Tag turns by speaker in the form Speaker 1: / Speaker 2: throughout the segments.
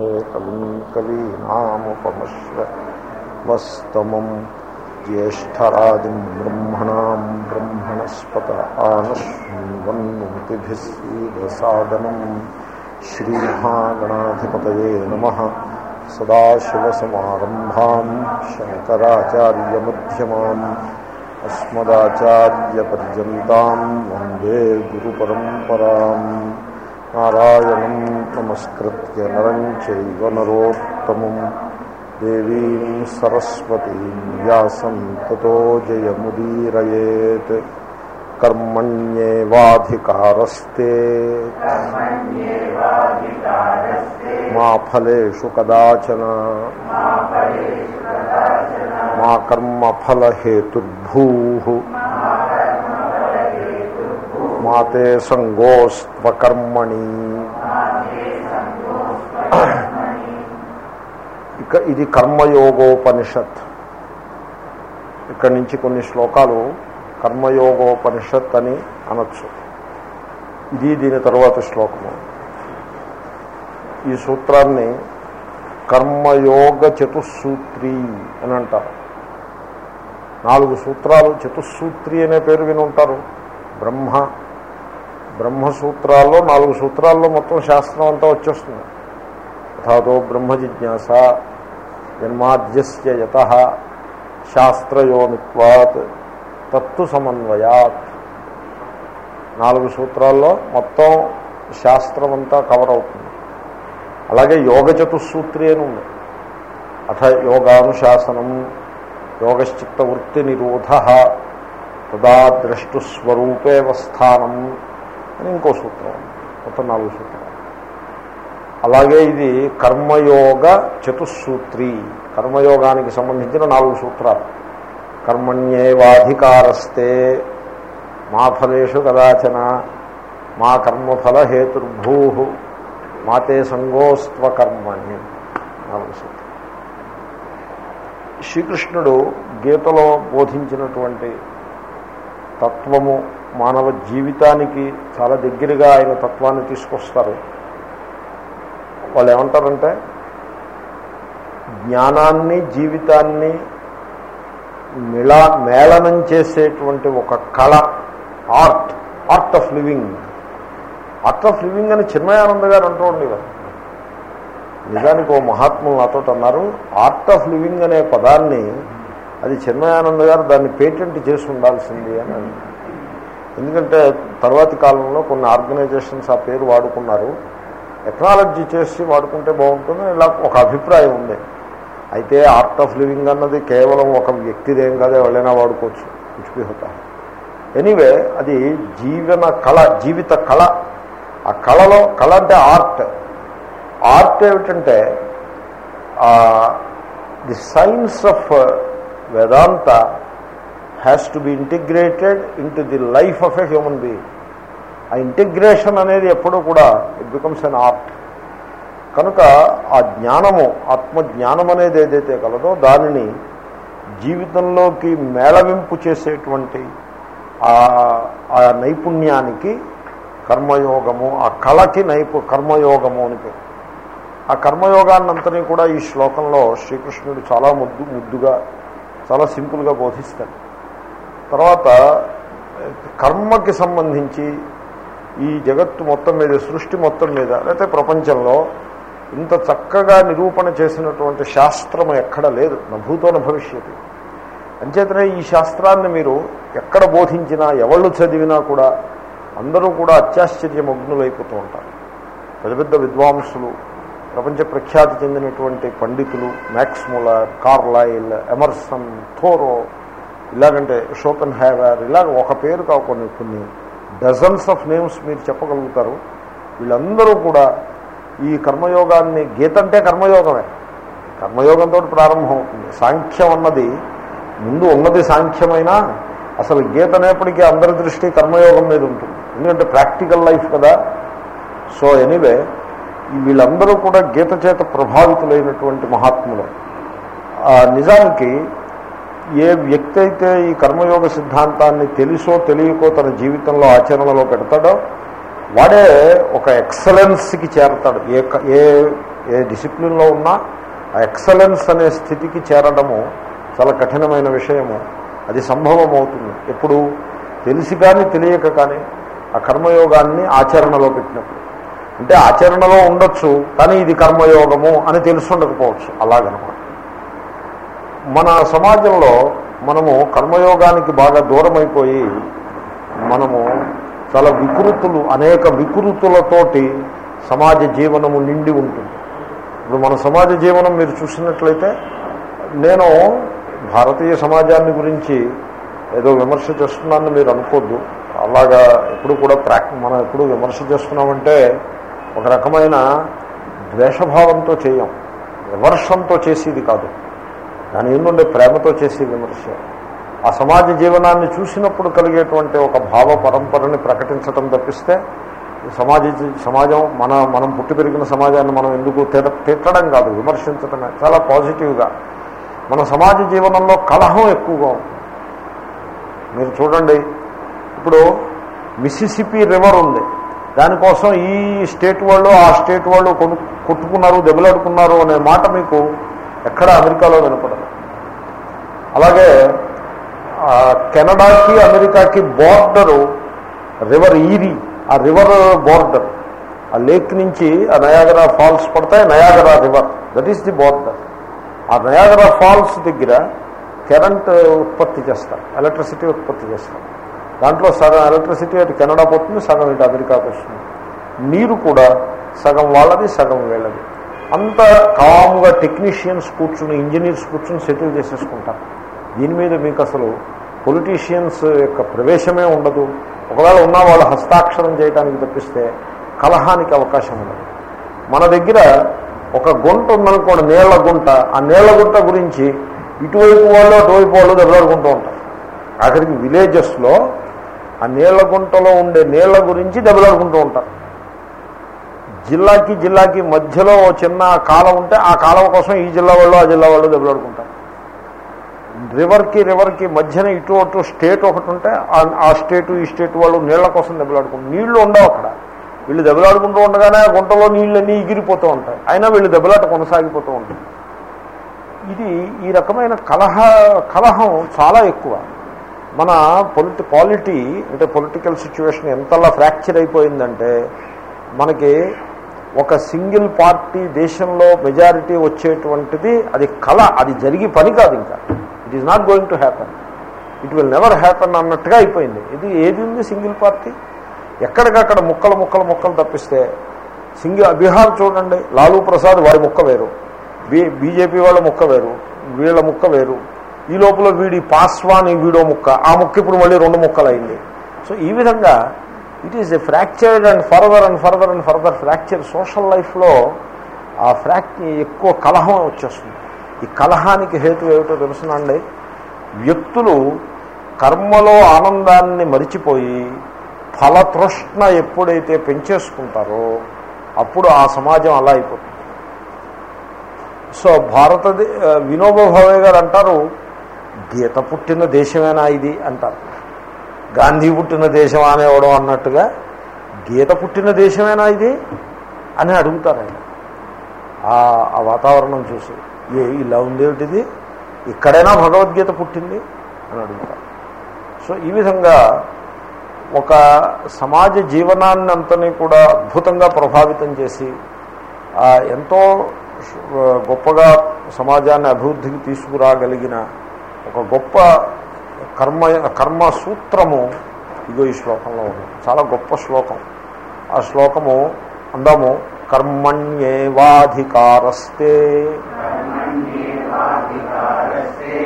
Speaker 1: कविं कवीनामुपमश्रवस्तमं ज्येष्ठरादिं ब्रह्मणां ब्रह्मणस्पत आनश्वन्वन्नुतिभिः सीदसादनं श्रीमहागणाधिपतये नमः सदाशिवसमारम्भां शङ्कराचार्यमध्यमाम् अस्मदाचार्यपर्यन्तां वन्दे गुरुपरम्पराम् नारायण नमस्कृत नरं चैव देवी सरस्वती व्यास तथो जय मुदीर कर्मण्येवाधिकारस्ते मा फलेषु कदाचन। मा कर्म फल हेतुर्भू మాతే సంగోస్త్వకర్మణి. ఇక ఇది కర్మయోగోపనిషత్. ఇక్కడి నుంచి కొన్ని శ్లోకాలు కర్మయోగోపనిషత్ అని అనొచ్చు. ఇది దీని తరువాత శ్లోకము. ఈ సూత్రాన్ని కర్మయోగ చతుస్సూత్రి అని అంటారు. నాలుగు సూత్రాలు చతుస్సూత్రి అనే పేరు విని ఉంటారు. బ్రహ్మ బ్రహ్మసూత్రాల్లో నాలుగు సూత్రాల్లో మొత్తం శాస్త్రం అంతా వచ్చేస్తుంది. అథాతో బ్రహ్మ జిజ్ఞాస జన్మాద్యస్య యత శాస్త్రయోనిత్వాత్ తత్తు సమన్వయాత్. నాలుగు సూత్రాల్లో మొత్తం శాస్త్రం అంతా కవర్ అవుతుంది. అలాగే యోగ చతుస్సూత్రి అని ఉంది. అథ యోగానుశాసనం యోగశ్చిత్త వృత్తి నిరోధ తదా ద్రష్టుస్వరూపేవస్థానం అని ఇంకో సూత్రం. మొత్తం నాలుగు సూత్రాలు. అలాగే ఇది కర్మయోగ చతుస్సూత్రి. కర్మయోగానికి సంబంధించిన నాలుగు సూత్రాలు. కర్మణ్యేవాధికారస్తే మా ఫలేషు కదాచన మా కర్మఫల హేతుర్భూ మాతే సంగోస్త్వకర్మణి నాలుగు సూత్రం శ్రీకృష్ణుడు గీతలో బోధించినటువంటి తత్వము మానవ జీవితానికి చాలా దగ్గరగా ఆయన తత్వాన్ని తీసుకొస్తారు. వాళ్ళు ఏమంటారంటే జ్ఞానాన్ని జీవితాన్ని మిళా మేళనం చేసేటువంటి ఒక కళ art art of living. Art of living అని చిన్మయానంద గారు అంటూ ఉండేవారు. నిజానికి ఓ మహాత్ములు నాతో అన్నారు ఆర్ట్ ఆఫ్ లివింగ్ అనే పదాన్ని అది చిన్మయానంద గారు దాన్ని పేటెంట్ చేసి ఉండాల్సింది అని అన్నారు. ఎందుకంటే తర్వాతి కాలంలో కొన్ని ఆర్గనైజేషన్స్ ఆ పేరు వాడుకున్నారు. టెక్నాలజీ చేసి వాడుకుంటే బాగుంటుంది ఇలా ఒక అభిప్రాయం ఉంది. అయితే ఆర్ట్ ఆఫ్ లివింగ్ అన్నది కేవలం ఒక వ్యక్తిదేం కాదు ఎవరైనా వాడుకోవచ్చు. కుచిపి ఎనీవే అది జీవన కళ జీవిత కళ. ఆ కళలో కళ అంటే ఆర్ట్. ఆర్ట్ ఏమిటంటే the science of Vedanta has to be integrated into the life of a human being ఆ ఇంటిగ్రేషన్ అనేది ఎప్పుడూ కూడా ఇట్ బికమ్స్ అన్ ఆర్ట్ కనుక ఆ జ్ఞానము ఆత్మజ్ఞానం అనేది ఏదైతే కలదో దానిని జీవితంలోకి మేళవింపు చేసేటువంటి ఆ నైపుణ్యానికి కర్మయోగము ఆ కళకి నైపు కర్మయోగము అని పేరు. ఆ కర్మయోగాన్నంతని కూడా ఈ శ్లోకంలో శ్రీకృష్ణుడు చాలా ముద్దు ముద్దుగా చాలా సింపుల్గా బోధిస్తాడు. తర్వాత కర్మకి సంబంధించి ఈ జగత్తు మొత్తం మీద సృష్టి మొత్తం మీద లేకపోతే ప్రపంచంలో ఇంత చక్కగా నిరూపణ చేసినటువంటి శాస్త్రం ఎక్కడ లేదు. నభూతోన భవిష్యత్తు అంచేతనే ఈ శాస్త్రాన్ని మీరు ఎక్కడ బోధించినా ఎవళ్ళు చదివినా కూడా అందరూ కూడా అత్యాశ్చర్యమగ్నులైపోతూ ఉంటారు. పెద్ద పెద్ద విద్వాంసులు ప్రపంచ ప్రఖ్యాతి చెందినటువంటి పండితులు మ్యాక్స్ములర్ కార్లైల్ ఎమర్సన్ థోరో ఇలాగంటే షోపెన్ హ్యావర్ ఇలాగ ఒక పేరు కాకుండా కొన్ని కొన్ని డజన్స్ ఆఫ్ నేమ్స్ మీరు చెప్పగలుగుతారు. వీళ్ళందరూ కూడా ఈ కర్మయోగాన్ని గీత అంటే కర్మయోగమే. కర్మయోగంతో ప్రారంభమవుతుంది. సాంఖ్యం అన్నది ముందు ఉన్నది సాంఖ్యమైనా అసలు గీత అనేప్పటికీ అందరి దృష్టి కర్మయోగం మీద ఉంటుంది. ఎందుకంటే ప్రాక్టికల్ లైఫ్ కదా. సో ఎనీవే వీళ్ళందరూ కూడా గీత చేత ప్రభావితులైనటువంటి మహాత్ములు. నిజానికి ఏ వ్యక్తి అయితే ఈ కర్మయోగ సిద్ధాంతాన్ని తెలుసో తెలియకో తన జీవితంలో ఆచరణలో పెడతాడో వాడే ఒక ఎక్సలెన్స్కి చేరతాడు. ఏ ఏ ఏ డిసిప్లిన్లో ఉన్నా ఆ ఎక్సలెన్స్ అనే స్థితికి చేరడము చాలా కఠినమైన విషయము. అది సంభవం అవుతుంది ఎప్పుడు? తెలిసి కానీ తెలియక కానీ ఆ కర్మయోగాన్ని ఆచరణలో పెట్టినప్పుడు. అంటే ఆచరణలో ఉండొచ్చు కానీ ఇది కర్మయోగము అని తెలుసుండకపోవచ్చు అలాగనమాట. మన సమాజంలో మనము కర్మయోగానికి బాగా దూరమైపోయి మనము చాలా వికృతులు అనేక వికృతులతోటి సమాజ జీవనము నిండి ఉంటుంది. ఇప్పుడు మన సమాజ జీవనం మీరు చూసినట్లయితే నేను భారతీయ సమాజాన్ని గురించి ఏదో విమర్శ చేస్తున్నానని మీరు అనుకోద్దు. అలాగా ఎప్పుడు కూడా ప్రాక్ మనం ఎప్పుడు విమర్శ చేస్తున్నామంటే ఒక రకమైన ద్వేషభావంతో చేయం విమర్శంతో చేసేది కాదు. దాని ఏంటంటే ప్రేమతో చేసే విమర్శ. ఆ సమాజ జీవనాన్ని చూసినప్పుడు కలిగేటువంటి ఒక భావ పరంపరని ప్రకటించడం తప్పిస్తే సమాజ సమాజం మన మనం పుట్టి పెరిగిన సమాజాన్ని మనం ఎందుకు తిట్టడం కాదు విమర్శించడమే చాలా పాజిటివ్గా. మన సమాజ జీవనంలో కలహం ఎక్కువగా ఉంది. మీరు చూడండి ఇప్పుడు మిసిసిపి రివర్ ఉంది. దానికోసం ఈ స్టేట్ వాళ్ళు ఆ స్టేట్ వాళ్ళు కొను కొట్టుకున్నారు దెబ్బలాడుకున్నారు అనే మాట మీకు ఎక్కడ అమెరికాలో వినపడదు. అలాగే కెనడాకి అమెరికాకి బోర్డరు రివర్ ఈరీ ఆ రివర్ బోర్డర్. ఆ లేక్ నుంచి ఆ నయాగరా ఫాల్స్ పడతాయి Niagara River. That is the border ఆ నయాగరా ఫాల్స్ దగ్గర కరెంట్ ఉత్పత్తి చేస్తారు ఎలక్ట్రిసిటీ ఉత్పత్తి చేస్తారు. దాంట్లో సగం ఎలక్ట్రిసిటీ అటు కెనడా పోతుంది సగం ఇటు అమెరికాకు వస్తుంది. నీరు కూడా సగం వాళ్ళది సగం వీళ్ళది. అంత కామ్గా టెక్నీషియన్స్ కూర్చుని ఇంజనీర్స్ కూర్చుని సెటిల్ చేసేసుకుంటారు. దీని మీద మీకు అసలు పొలిటీషియన్స్ యొక్క ప్రవేశమే ఉండదు. ఒకవేళ ఉన్న వాళ్ళు హస్తాక్షరం చేయడానికి తప్పిస్తే కలహానికి అవకాశం ఉండదు. మన దగ్గర ఒక గుంట ఉందనుకోండి నీళ్ళ గుంట. ఆ నీళ్ళ గుంట గురించి ఇటువైపు వాళ్ళు అటువైపు వాళ్ళు దెబ్బలాడుకుంటూ ఉంటారు. అక్కడికి విలేజెస్లో ఆ నీళ్ళ గుంటలో ఉండే నీళ్ళ గురించి దెబ్బలాడుకుంటూ ఉంటారు. జిల్లాకి జిల్లాకి మధ్యలో చిన్న కాలం ఉంటే ఆ కాలం కోసం ఈ జిల్లా వాళ్ళు ఆ జిల్లా వాళ్ళు దెబ్బలాడుకుంటారు. రివర్కి రివర్కి మధ్యన ఇటు అటు స్టేట్ ఒకటి ఉంటే ఆ- స్టేటు ఈ స్టేట్ వాళ్ళు నీళ్ళ కోసం దెబ్బలాడుకుంటారు. నీళ్ళు ఉండవు అక్కడ. వీళ్ళు దెబ్బలాడుకుంటూ ఉండగానే ఆ గుంటలో నీళ్ళన్నీ ఎగిరిపోతూ ఉంటాయి. అయినా వీళ్ళు దెబ్బలాట కొనసాగిపోతూ ఉంటాయి ఇది ఈ రకమైన కలహ కలహం చాలా ఎక్కువ. మన పొలిటి పాలిటీ అంటే పొలిటికల్ సిచ్యువేషన్ ఎంతలా ఫ్రాక్చర్ అయిపోయిందంటే మనకి ఒక సింగిల్ పార్టీ దేశంలో మెజారిటీ వచ్చేటువంటిది అది కళ అది జరిగి పని కాదు ఇంకా. It is not going to happen it will never happen అన్నట్టుగా అయిపోయింది. ఇది ఏది ఉంది సింగిల్ పార్టీ? ఎక్కడికక్కడ ముక్కలు ముక్కలు ముక్కలు తప్పిస్తే సింగిల్ బీహార్ చూడండి. లాలూ ప్రసాద్ వాడి ముక్క వేరు. బీ బీజేపీ వాళ్ళ ముక్క వేరు. వీళ్ళ ముక్క వేరు. ఈ లోపల వీడి పాస్వాన్ వీడో ముక్క. ఆ ముక్క ఇప్పుడు మళ్ళీ రెండు ముక్కలు అయింది సో ఈ విధంగా it is a fractured and further and further and further fracture social లైఫ్లో ఆ ఫ్రాక్ ఎక్కువ కలహం వచ్చేస్తుంది. ఈ కలహానికి హేతు ఏమిటో తెలుసునండి. వ్యక్తులు కర్మలో ఆనందాన్ని మరిచిపోయి ఫలతృష్ణ ఎప్పుడైతే పెంచేసుకుంటారో అప్పుడు ఆ సమాజం అలా అయిపోతుంది. సో భారతదే వినోబా భావే గారు అంటారు గీత పుట్టిన దేశమేనా ఇది అంటారు. గాంధీ పుట్టిన దేశం అనేవడం అన్నట్టుగా గీత పుట్టిన దేశమేనా ఇది అని అడుగుతారు ఆయన. ఆ- వాతావరణం చూసి. ఇలా ఉందేమిటిది ఇక్కడైనా భగవద్గీత పుట్టింది? అని అడుగుతారు. సో ఈ విధంగా ఒక సమాజ జీవనాన్ని అంతని కూడా అద్భుతంగా ప్రభావితం చేసి ఎంతో గొప్పగా సమాజాన్ని అభివృద్ధికి తీసుకురాగలిగిన ఒక గొప్ప కర్మ కర్మ సూత్రము ఇగో ఈ శ్లోకంలో ఉంది. చాలా గొప్ప శ్లోకం. ఆ శ్లోకము అందాము కర్మణ్యేవాధికారస్తే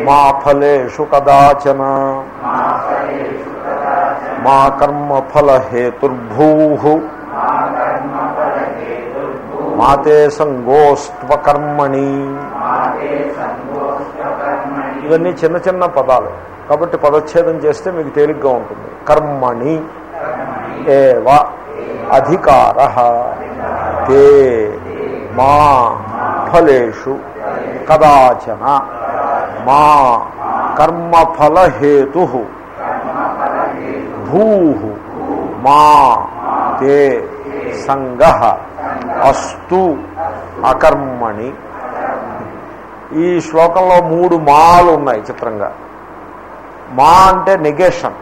Speaker 1: మా ఫలేషు కదాచన మా కర్మఫల హేతుర్భూ మాతే సంగోస్త్వకర్మణి ఇవన్నీ చిన్న చిన్న పదాలు. కాబట్టి పదచ్ఛేదం చేస్తే మీకు తేలిగ్గా ఉంటుంది. కర్మణి ఏవ అధికార. తే మా ఫలేషు కదాచన. మా కర్మఫలహేతు. భూ. మా తే సంగ. అస్తు అకర్మణి. ఈ శ్లోకంలో మూడు మాలు ఉన్నాయి చిత్రంగా. మా అంటే నెగేషన్.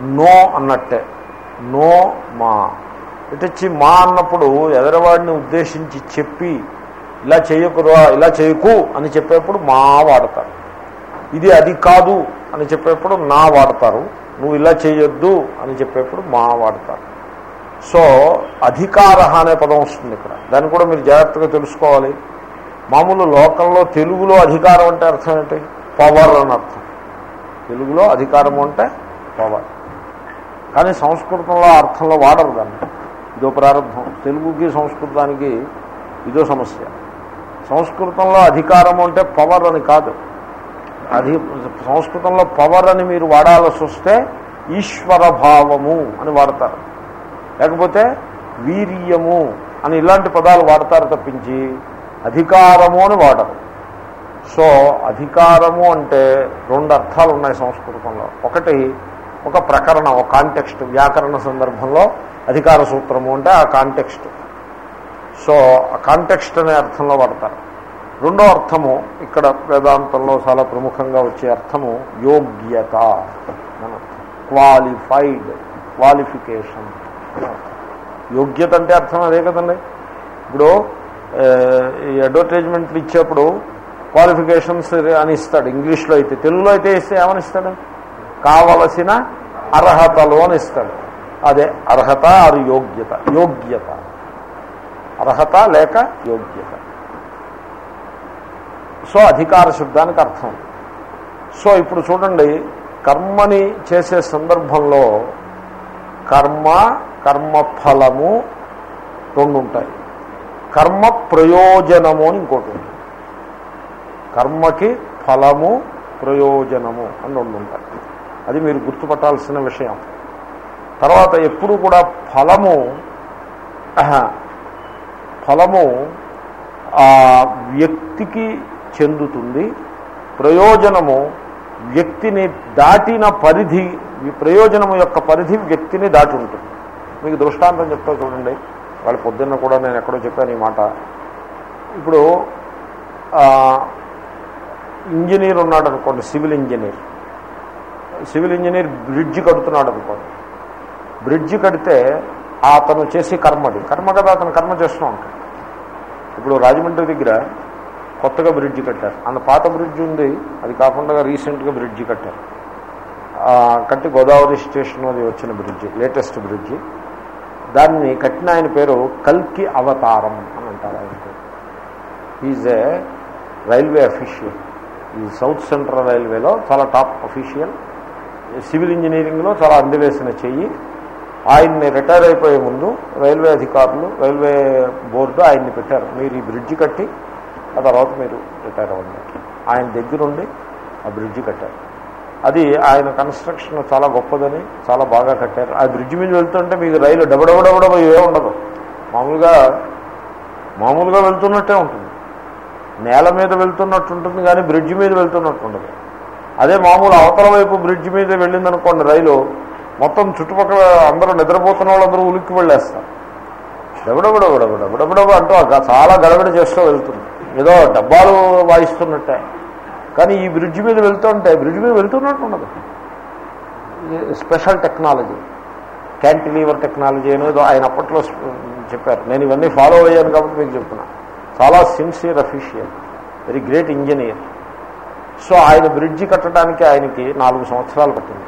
Speaker 1: నో అన్నట్టే. నో మా. ఇటొచ్చి మా అన్నప్పుడు ఎదరవాడిని ఉద్దేశించి చెప్పి ఇలా చేయకురా ఇలా చేయకు అని చెప్పేప్పుడు మా వాడతారు. ఇది అది కాదు అని చెప్పేప్పుడు నా వాడతారు. నువ్వు ఇలా చేయొద్దు అని చెప్పేప్పుడు మా వాడతారు. సో అధికార అనే పదం వస్తుంది ఇక్కడ. దాన్ని కూడా మీరు జాగ్రత్తగా తెలుసుకోవాలి. మామూలు లోకంలో తెలుగులో అధికారం అంటే అర్థం ఏంటి? పవర్ అని అర్థం. తెలుగులో అధికారం అంటే పవర్. కానీ సంస్కృతంలో అర్థంలో వాడరు దాన్ని. ఇదో ప్రారంభం. తెలుగుకి సంస్కృతానికి ఇదో సమస్య. సంస్కృతంలో అధికారము అంటే పవర్ అని కాదు. అది సంస్కృతంలో పవర్ అని మీరు వాడాల్సి వస్తే ఈశ్వర భావము అని వాడతారు. లేకపోతే వీర్యము అని ఇలాంటి పదాలు వాడతారు తప్పించి అధికారము అని వాడరు. సో అధికారము అంటే రెండు అర్థాలు ఉన్నాయి సంస్కృతంలో. ఒకటి ఒక ప్రకరణం ఒక కాంటెక్స్ట్ వ్యాకరణ సందర్భంలో అధికార సూత్రము అంటే ఆ కాంటెక్స్ట్ సో ఆ కాంటెక్స్ట్ అనే అర్థంలో వాడతారు. రెండో అర్థము ఇక్కడ వేదాంతంలో చాలా ప్రముఖంగా వచ్చే అర్థము యోగ్యత క్వాలిఫైడ్ క్వాలిఫికేషన్ యోగ్యత అంటే అర్థం అదే కదండి? ఇప్పుడు ఈ అడ్వర్టైజ్మెంట్లు ఇచ్చేప్పుడు క్వాలిఫికేషన్స్ అని ఇస్తాడు. ఇంగ్లీష్లో అయితే తెలుగులో అయితే ఇస్తే ఏమని ఇస్తాడు? కావలసిన అర్హతలు అని ఇస్తాడు అదే అర్హత ఆరు యోగ్యత. యోగ్యత. అర్హత లేక యోగ్యత. సో అధికార శబ్దానికి అర్థం. సో ఇప్పుడు చూడండి కర్మని చేసే సందర్భంలో కర్మ కర్మఫలము రెండు ఉంటాయి కర్మ ప్రయోజనము అని ఇంకోటి ఉంటుంది కర్మకి ఫలము ప్రయోజనము అని రెండు ఉంటాయి అది మీరు గుర్తుపట్టాల్సిన విషయం. తర్వాత ఎప్పుడు కూడా ఫలము ఫలము ఆ వ్యక్తికి చెందుతుంది. ప్రయోజనము వ్యక్తిని దాటిన పరిధి ప్రయోజనము యొక్క పరిధి వ్యక్తిని దాటి ఉంటుంది. మీకు దృష్టాంతం చెప్తా చూడండి. వాళ్ళ పొద్దున్న కూడా నేను ఎక్కడో చెప్పాను ఈ మాట. ఇప్పుడు ఇంజనీర్ ఉన్నాడు అనుకోండి civil engineer. Civil engineer bridge కడుతున్నాడు అనుకోండి బ్రిడ్జ్ కడితే అతను చేసే కర్మది కర్మ కదా అతను కర్మ చేస్తూ ఉంటాడు. ఇప్పుడు రాజమండ్రి దగ్గర కొత్తగా బ్రిడ్జ్ కట్టారు. అంత పాత బ్రిడ్జ్ ఉంది అది కాకుండా రీసెంట్గా బ్రిడ్జ్ కట్టారు. కట్టి గోదావరి స్టేషన్ అది వచ్చిన బ్రిడ్జ్ లేటెస్ట్ బ్రిడ్జ్. దాన్ని కట్టిన ఆయన పేరు కల్కి అవతారం అని అంటారు ఆయన పేరు. ఈజ్ ఏ రైల్వే అఫీషియల్ ఈ సౌత్ సెంట్రల్ రైల్వేలో చాలా టాప్ అఫీషియల్ సివిల్ ఇంజనీరింగ్లో చాలా అందివేసిన చెయ్యి. ఆయన్ని రిటైర్ అయిపోయే ముందు రైల్వే అధికారులు రైల్వే బోర్డు ఆయన్ని పెట్టారు. మీరు ఈ బ్రిడ్జి కట్టి ఆ తర్వాత మీరు రిటైర్ అవ్వండి. ఆయన దగ్గరుండి ఆ బ్రిడ్జి కట్టారు. అది ఆయన కన్స్ట్రక్షన్ చాలా గొప్పదని చాలా బాగా కట్టారు. ఆ బ్రిడ్జి మీద వెళ్తుంటే మీకు రైలు డబడబడబడబ ఏ ఉండదు. మామూలుగా మామూలుగా వెళ్తున్నట్టే ఉంటుంది. నేల మీద వెళ్తున్నట్టు ఉంటుంది కానీ బ్రిడ్జి మీద వెళ్తున్నట్టు ఉండదు. అదే మామూలు అవతల వైపు బ్రిడ్జ్ మీద వెళ్ళిందనుకోండి రైలు మొత్తం చుట్టుపక్కల అందరూ నిద్రపోతున్న వాళ్ళందరూ ఉలిక్కి వెళ్ళేస్తారు. డబడబడబడబడబడబ అంటూ చాలా గడబడ చేస్తూ వెళ్తుంది ఏదో డబ్బాలు వాయిస్తున్నట్టే కానీ ఈ బ్రిడ్జ్ మీద వెళ్తుంటే బ్రిడ్జి మీద వెళ్తున్నట్టు ఉండదు స్పెషల్ టెక్నాలజీ క్యాంటిలీవర్ టెక్నాలజీ అనేది ఆయన అప్పట్లో చెప్పారు నేను ఇవన్నీ ఫాలో అయ్యాను కాబట్టి మీకు చెప్తున్నా చాలా sincere official very great engineer so ఆయన బ్రిడ్జి కట్టడానికి ఆయనకి నాలుగు సంవత్సరాలు పట్టింది.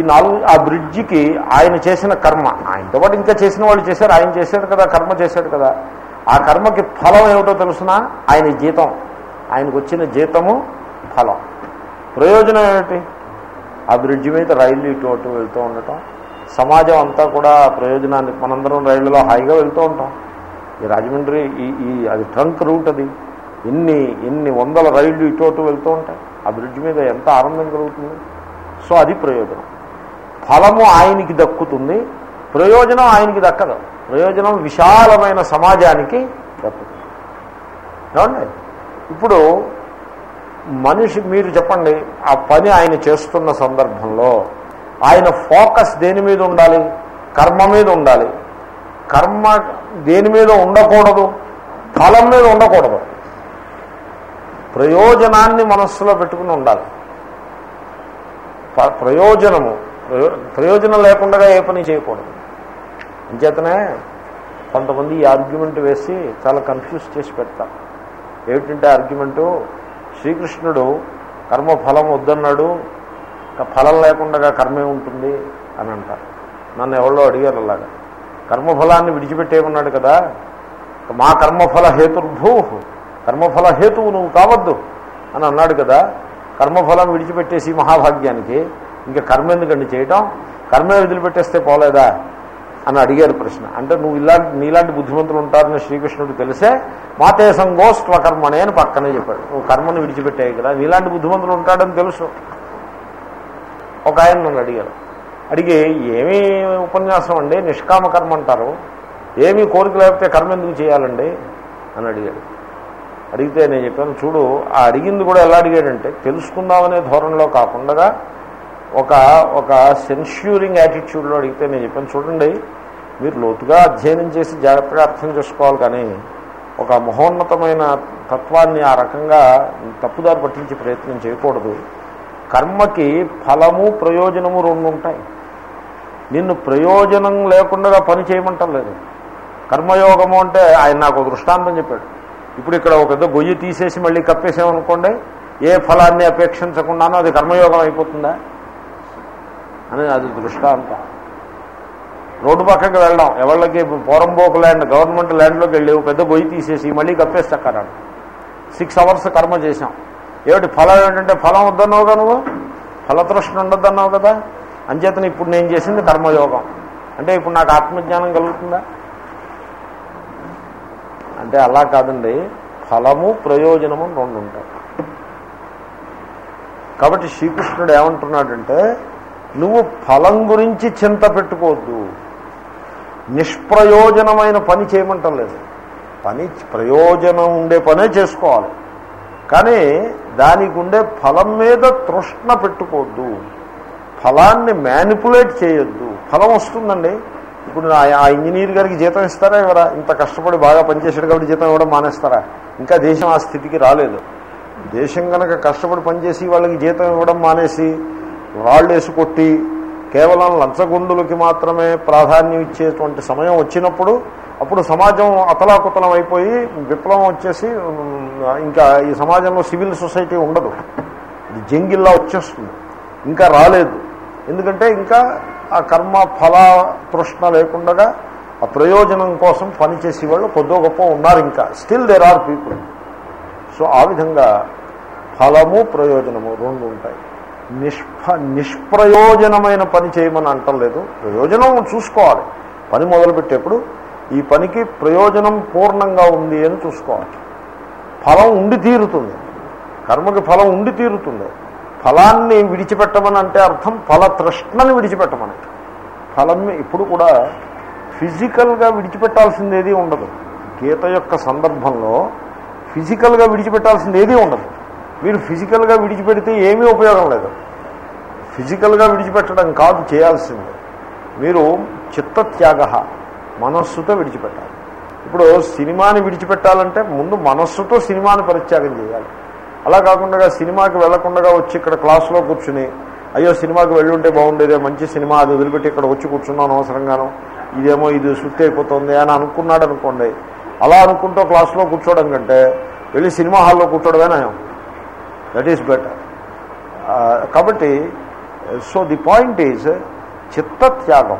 Speaker 1: ఈ నాలుగు ఆ బ్రిడ్జికి ఆయన చేసిన కర్మ ఆయనతో పాటు ఇంకా చేసిన వాళ్ళు చేశారు ఆయన చేశాడు కదా కర్మ చేశాడు కదా. ఆ కర్మకి ఫలం ఏమిటో తెలుసిన? ఆయన జీతం. ఆయనకు వచ్చిన జీతము ఫలం. ప్రయోజనం ఏమిటి? ఆ బ్రిడ్జి మీద రైళ్ళు ఇటు అటు వెళ్తూ ఉండటం. సమాజం అంతా కూడా ప్రయోజనాన్ని మనందరం రైళ్ళలో హాయిగా వెళ్తూ ఉంటాం. ఈ రాజమండ్రి ఈ ఈ అది ట్రంక్ రూట్ అది. ఎన్ని ఎన్ని వందల రైళ్ళు ఇటు అటు వెళ్తూ ఉంటాయి. ఆ బ్రిడ్జ్ మీద ఎంత ఆనందం కలుగుతుంది? సో అది ప్రయోజనం. ఫలము ఆయనకి దక్కుతుంది. ప్రయోజనం ఆయనకి దక్కదు. ప్రయోజనం విశాలమైన సమాజానికి దక్కుతుంది. ఏమండి? ఇప్పుడు మనిషి మీరు చెప్పండి ఆ పని ఆయన చేస్తున్న సందర్భంలో ఆయన ఫోకస్ దేని మీద ఉండాలి? కర్మ మీద ఉండాలి. కర్మ దేని మీద ఉండకూడదు? ఫలం మీద ఉండకూడదు. ప్రయోజనాన్ని మనస్సులో పెట్టుకుని ఉండాలి. ప్రయోజనము. ప్రయోజనం లేకుండా ఏ పని చేయకూడదు. అంచేతనే కొంతమంది ఈ ఆర్గ్యుమెంట్ వేసి చాలా కన్ఫ్యూజ్ చేసి పెడతారు ఏమిటంటే ఆర్గ్యుమెంటు? శ్రీకృష్ణుడు కర్మఫలం వద్దన్నాడు ఫలం లేకుండా కర్మే ఉంటుంది అని అంటారు. నన్ను ఎవరో అడిగారు అలాగా. కర్మఫలాన్ని విడిచిపెట్టేయమన్నాడు కదా. మా కర్మఫల హేతుర్భూ కర్మఫల హేతువు నువ్వు కావద్దు అని అన్నాడు కదా. కర్మఫలం విడిచిపెట్టేసి మహాభాగ్యానికి ఇంకా కర్మ ఎందుకండి చేయటం? కర్మే వదిలిపెట్టేస్తే పోలేదా? అని అడిగారు ప్రశ్న. అంటే నువ్వు ఇలాంటి నీలాంటి బుద్ధిమంతులు ఉంటారని శ్రీకృష్ణుడు తెలిసే మాతే సంగోస్త్వ కర్మనే అని పక్కనే చెప్పాడు. నువ్వు కర్మను విడిచిపెట్టాయి కదా నీలాంటి బుద్ధిమంతులు ఉంటాడని తెలుసు. ఒక ఆయన నన్ను అడిగారు. అడిగి ఏమీ ఉపన్యాసం అండి? నిష్కామ కర్మ అంటారు. ఏమీ కోరిక లేకపోతే కర్మ ఎందుకు చేయాలండి? అని అడిగాడు. అడిగితే నేను చెప్పాను చూడు ఆ అడిగింది కూడా ఎలా అడిగాడంటే తెలుసుకుందామనే ధోరణిలో కాకుండా ఒక ఒక సెన్ష్యూరింగ్ యాటిట్యూడ్లో అడిగితే నేను చెప్పాను చూడండి మీరు లోతుగా అధ్యయనం చేసి జాగ్రత్తగా అర్థం చేసుకోవాలి కానీ ఒక మహోన్నతమైన తత్వాన్ని ఆ రకంగా తప్పుదారి పట్టించే ప్రయత్నం చేయకూడదు. కర్మకి ఫలము ప్రయోజనము రెండు ఉంటాయి. నిన్ను ప్రయోజనం లేకుండా పని చేయమంటం లేదు. కర్మయోగము అంటే ఆయన నాకు దృష్టాంతం చెప్పాడు. ఇప్పుడు ఇక్కడ ఒక పెద్ద గొయ్యి తీసేసి మళ్ళీ కప్పేసామనుకోండి ఏ ఫలాన్ని అపేక్షించకుండానో అది కర్మయోగం అయిపోతుందా? అని అది దృష్టాంతం. రోడ్డు పక్కకి వెళ్ళడం ఎవళ్ళకి పోరంబోకు ల్యాండ్ గవర్నమెంట్ ల్యాండ్లోకి వెళ్ళి ఒక పెద్ద గొయ్యి తీసేసి మళ్ళీ కప్పేస్తాకరాడు సిక్స్ అవర్స్ కర్మ చేశాం. ఏమిటి ఫలం ఏంటంటే ఫలం వద్దన్నావుగా నువ్వు? ఫలతృష్ణ ఉండొద్దన్నావు కదా? అంచేతను ఇప్పుడు నేను చేసింది కర్మయోగం. అంటే ఇప్పుడు నాకు ఆత్మజ్ఞానం కలుగుతుందా? అంటే అలా కాదండి ఫలము ప్రయోజనము రెండు ఉంటాయి. కాబట్టి శ్రీకృష్ణుడు ఏమంటున్నాడంటే నువ్వు ఫలం గురించి చింత పెట్టుకోవద్దు. నిష్ప్రయోజనమైన పని చేయమంటం లేదు. పని ప్రయోజనం ఉండే పనే చేసుకోవాలి. కానీ దానికి ఉండే ఫలం మీద తృష్ణ పెట్టుకోవద్దు. ఫలాన్ని మ్యానిపులేట్ చేయొద్దు. ఫలం వస్తుందండి. ఇప్పుడు ఆ ఇంజనీర్ గారికి జీతం ఇస్తారా ఇవ్వరా ఇంత కష్టపడి బాగా పనిచేశాడు కాబట్టి జీతం ఇవ్వడం మానేస్తారా? ఇంకా దేశం ఆ స్థితికి రాలేదు. దేశం కనుక కష్టపడి పనిచేసి వాళ్ళకి జీతం ఇవ్వడం మానేసి రాళ్ళు వేసుకొట్టి కేవలం లంచగొండులకి మాత్రమే ప్రాధాన్యం ఇచ్చేటువంటి సమయం వచ్చినప్పుడు అప్పుడు సమాజం అతలాకుతలం అయిపోయి విప్లవం వచ్చేసి ఇంకా ఈ సమాజంలో సివిల్ సొసైటీ ఉండదు. ఇది జంగిల్లా వచ్చేస్తుంది. ఇంకా రాలేదు. ఎందుకంటే ఇంకా ఆ కర్మ ఫల తృష్ణ లేకుండా ఆ ప్రయోజనం కోసం పనిచేసే వాళ్ళు కొద్దో గొప్ప ఉన్నారు ఇంకా. Still there are people so ఆ విధంగా ఫలము ప్రయోజనము రెండు ఉంటాయి. నిష్ఫ నిష్ప్రయోజనమైన పని చేయమని అంటలేదు ప్రయోజనం చూసుకోవాలి. పని మొదలుపెట్టేప్పుడు ఈ పనికి ప్రయోజనం పూర్ణంగా ఉంది అని చూసుకోవాలి. ఫలం ఉండి తీరుతుంది. కర్మకి ఫలం ఉండి తీరుతుంది. ఫలాన్ని విడిచిపెట్టమని అంటే అర్థం ఫల తృష్ణని విడిచిపెట్టమని. ఫలం ఇప్పుడు కూడా ఫిజికల్గా విడిచిపెట్టాల్సింది ఏదీ ఉండదు. గీత యొక్క సందర్భంలో ఫిజికల్గా విడిచిపెట్టాల్సింది ఏదీ ఉండదు. మీరు ఫిజికల్గా విడిచిపెడితే ఏమీ ఉపయోగం లేదు. ఫిజికల్గా విడిచిపెట్టడం కాదు చేయాల్సింది. మీరు చిత్తత్యాగ మనస్సుతో విడిచిపెట్టాలి. ఇప్పుడు సినిమాని విడిచిపెట్టాలంటే ముందు మనస్సుతో సినిమాని పరిత్యాగం చేయాలి. అలా కాకుండా సినిమాకి వెళ్ళకుండా వచ్చి ఇక్కడ క్లాసులో కూర్చుని అయ్యో సినిమాకి వెళ్ళుంటే బాగుండేదే మంచి సినిమా అది వదిలిపెట్టి ఇక్కడ వచ్చి కూర్చున్నాను అవసరంగాను ఇదేమో ఇది సుత్తి అయిపోతుంది అని అనుకున్నాడు అనుకోండి. అలా అనుకుంటూ క్లాసులో కూర్చోవడం కంటే వెళ్ళి సినిమా హాల్లో కూర్చోవడమే నయం. దట్ ఈస్ బెటర్ కాబట్టి సో ది పాయింట్ ఈజ్ చిత్తత్యాగం.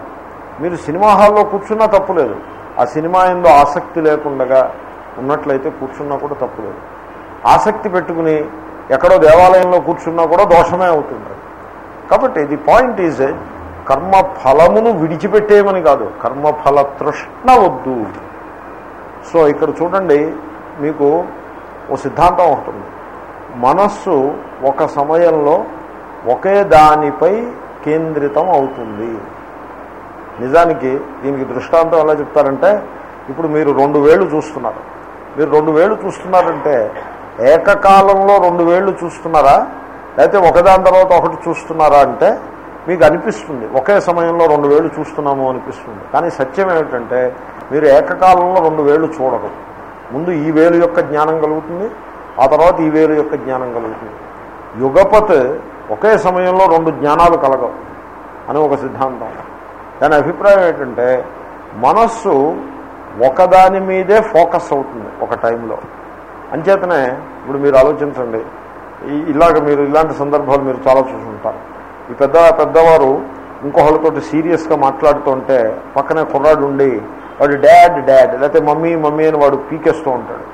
Speaker 1: మీరు సినిమా హాల్లో కూర్చున్నా తప్పులేదు. ఆ సినిమా ఎందు ఆసక్తి లేకుండా ఉన్నట్లయితే కూర్చున్నా కూడా తప్పులేదు. ఆసక్తి పెట్టుకుని ఎక్కడో దేవాలయంలో కూర్చున్నా కూడా దోషమే అవుతుంది. కాబట్టి ది పాయింట్ ఈజ్ కర్మ ఫలమును విడిచిపెట్టేయమని కాదు కర్మఫల తృష్ణ వద్దు. సో ఇక్కడ చూడండి మీకు ఓ సిద్ధాంతం ఉంటుంది మనస్సు ఒక సమయంలో ఒకే దానిపై కేంద్రితం అవుతుంది. నిజానికి దీనికి దృష్టాంతం ఎలా చెప్తారంటే ఇప్పుడు మీరు రెండు వేళ్ళు చూస్తున్నారు. మీరు రెండు వేళ్ళు చూస్తున్నారంటే ఏకకాలంలో రెండు వేళ్ళు చూస్తున్నారా? లేకపోతే ఒకదాని తర్వాత ఒకటి చూస్తున్నారా అంటే మీకు అనిపిస్తుంది. ఒకే సమయంలో రెండు వేళ్ళు చూస్తున్నాము అనిపిస్తుంది. కానీ సత్యం ఏమిటంటే మీరు ఏకకాలంలో రెండు వేలు చూడరు. ముందు ఈ వేలు యొక్క జ్ఞానం కలుగుతుంది ఆ తర్వాత ఈ వేలు యొక్క జ్ఞానం కలుగుతుంది. యుగపత్ ఒకే సమయంలో రెండు జ్ఞానాలు కలగవు అని ఒక సిద్ధాంతం. దాని అభిప్రాయం ఏంటంటే మనస్సు ఒకదాని మీదే ఫోకస్ అవుతుంది ఒక టైంలో. అంచేతనే ఇప్పుడు మీరు ఆలోచించండి. ఇలాగ మీరు ఇలాంటి సందర్భాలు మీరు చాలా చూసుంటారు ఈ పెద్ద పెద్దవారు ఇంకొకళ్ళతోటి సీరియస్గా మాట్లాడుతుంటే పక్కనే కుర్రాడు ఉండి వాడు డాడ్ డాడ్ లేకపోతే మమ్మీ మమ్మీ అని వాడు పీకేస్తూ ఉంటాడు.